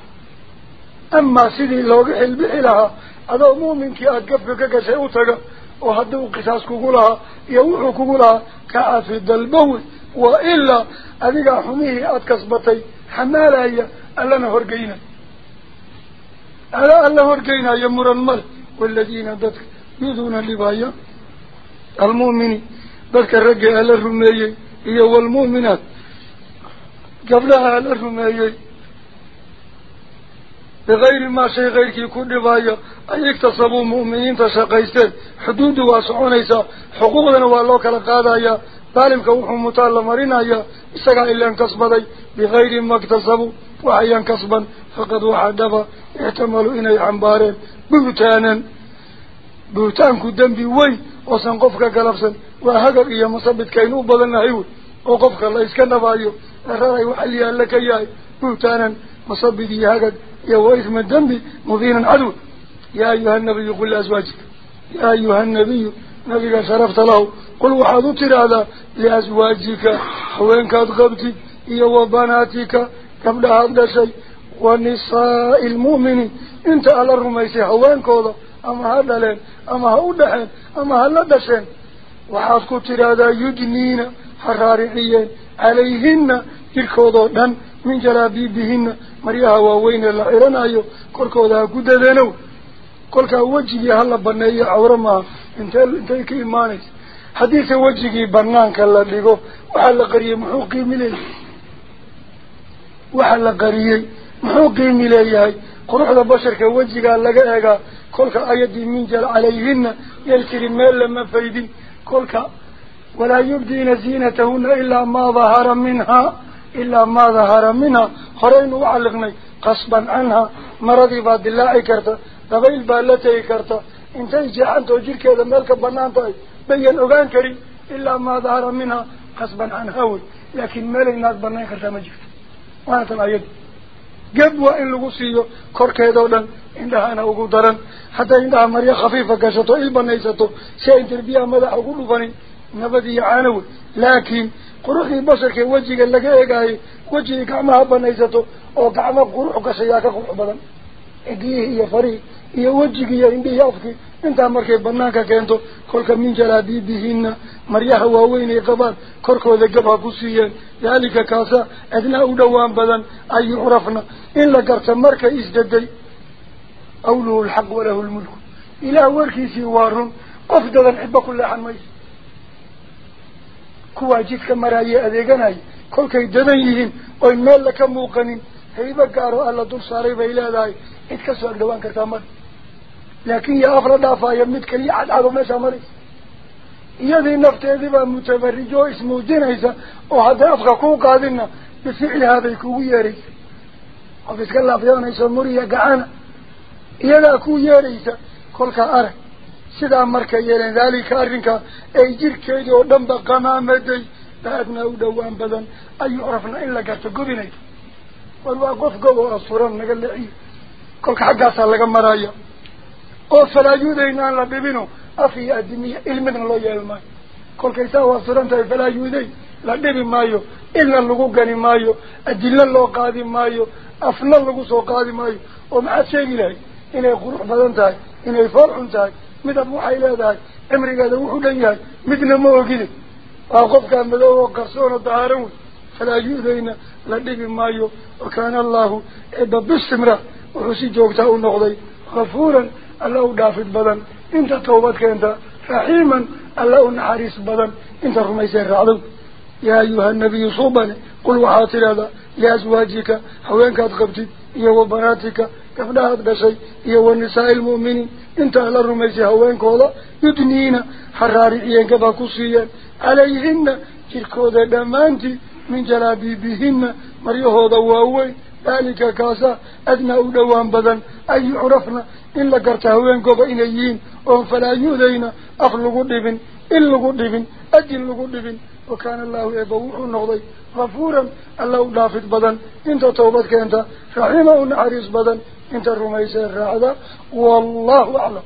أما سيدي لو قحل لها هذا مؤمن كي أتقفك كسيوتك وهدو قساسك كوكولها يوحك قولها كأفي الدلبوي وإلا أذيك حميه أتكسبتي حمالا إيا ألا نهرقينا. ألا ألا نهرقينا يمر المر والذين دتك اللي اللبايا المؤمن. ذلك الرجاء للرمية هي والمؤمنات. قبلها للرمية بغير ما شيء غير كي كل باية أن يكتصبوا مؤمنين تشاقيستين حدود واسعون إيسا حقوقنا والوك لقادة ظالم كوحو مطال مرينة إساقا إلا انكسب دي بغير ما اكتصبوا وحيا انكسبا فقد وحدفا احتملوا إنا يحنبارين بوتانا بوتان كدن بوي وسنقفك قفك قلبسن. وهجر إيا مصبت كينو بضن عيون. وقفك الله إسكن بايو أخرأي وحليا لك إياي بلتانا مصبت إيا هجر يا وإث من الدنبي مضينا عدو. يا أيها النبي قل لأزواجك. يا أيها النبي نبيك شرفت له. قل وحاذو ترى هذا لأزواجك حوين كاتغبت إيا وبناتك. كم لا هذا شيء ونساء المؤمنين. انت على الرميسي. حوين كاتغبت la dhasheen waxaad ku tidhaahdaa yudniina ha raariciyeen calayhina jirkoodoo dhan min jalaabiibihina maryaha waaweyne la xiranayo korkooda ha ku dadeenow kolkaa wejigii hala baneeyo cawro maaha intee intay ka imaanaysa haddiise wejigii banaanka la dhigo waxaa la qariyey muxuu qiimi leeyahay waxa la qariyey muxuu qiimi leeyahay quruxda basharka wejigaa laga eegaa كلك أيد من جل عليهن يلتر المال لما فيدي كلك. ولا يبدين زينتهن إلا ما ظهر منها إلا ما ظهر منها. خرين وعلقني قصبا عنها. مرضي بعد الله إكرت دبيل بالتي إكرت إنت جعلت وجلك هذا ملك بنان طاي بيّن أغان كريم إلا ما ظهر منها. قصبا عنها لكن ما لنا بنان إكرت مجفت وانت الأيد lagu siiyo korkeedao dhan indhahana ugu daran hadday indhaha maryo khafiifa gashato il banaysato si ayn derbiyaha madaxa ugu dhufanin nabad iyo caano wey laakiin quruxdii basharkee wejiga laga eegaayo wejigii gacmaha banaysato oo gacmo qurux gashayaa ka qurux badan cidiyihii iyo farihii iyo wejigii iyo indhihii afkii korkooda gab ha ku siiyeen daalika kaasa cidnaa u dhowaan badan an yucrafna in la garta markay isdaday qawluhu lxaq walahu lmulku ilaah warkiisii waa run qof dadan cidba ku leexan mayso kuwaa jidka maraayee adeeganaya kolkay dadan yihiin oy meella ka muuqanin haybo gaaro alla dul saaray bay leedahay cid kasoo agdhawaan kartaa mada la dhaafaya mid kaliya cadcado meeshaa maraysa iyadii nafteediibaa mutabarij oo ismuujinaysa oo hadday afka kuu qaadinna bificlihaa bay kugu yeeraysa qof iska laafyoonayso muriya gacana iyadaa ku yeeraysa kolkaa arag sidaa markay yeeleen daalika arrinkaa ay jirkeedii oo dhanba qamaamaday baa adnaa u dhowaan badan an yucrafna in la garto gobinaysa war waa qof gob oo asuran naga lexiyo kolka xaggaasaa laga maraya af iyo adimiya ilmidna loo yeeli maayo. Kolkay saa waa suran tahay falaayuudayn la dhibi maayo. إلا اللقو قاني مايو أدل الله قادي مايو أفنى اللقو سو قادي مايو ومعاد شيء إلهي إنه قروح بدن تاي إنه فرح تاي مدى بوحي لا تاي أمريكا دوحو لنياي مدنا موكيد وقف كان مدوه قرصون الدهارون الله دافد بدن. إنت توبتك إنت رحيما. الله نحريس بدن. إنت رميسين رعضو يا أيها النبي صوبا. قل وحاطر هذا. لأزواجك حوينك أتقبتي. إيا وبناتك. كفناها بشي إيا والنساء المؤمنين. إنت على الرميسي حوينك هذا يدنين حراري إيانك باكوسيا عليهن. كيركودا دمانتي. من جلابيبهن. مريهودا واوي. ذلك إن لقرتها وينكوبا إنيين وهم فلا يؤذينا أخلقوا دبن إلقوا دبن أجل لقوا دبن وكان الله يبوح النغضي غفورا الله دافت بدن انت توبتك انت رحمه ونعريس بدن انت الرميسة الرعدة والله أعلم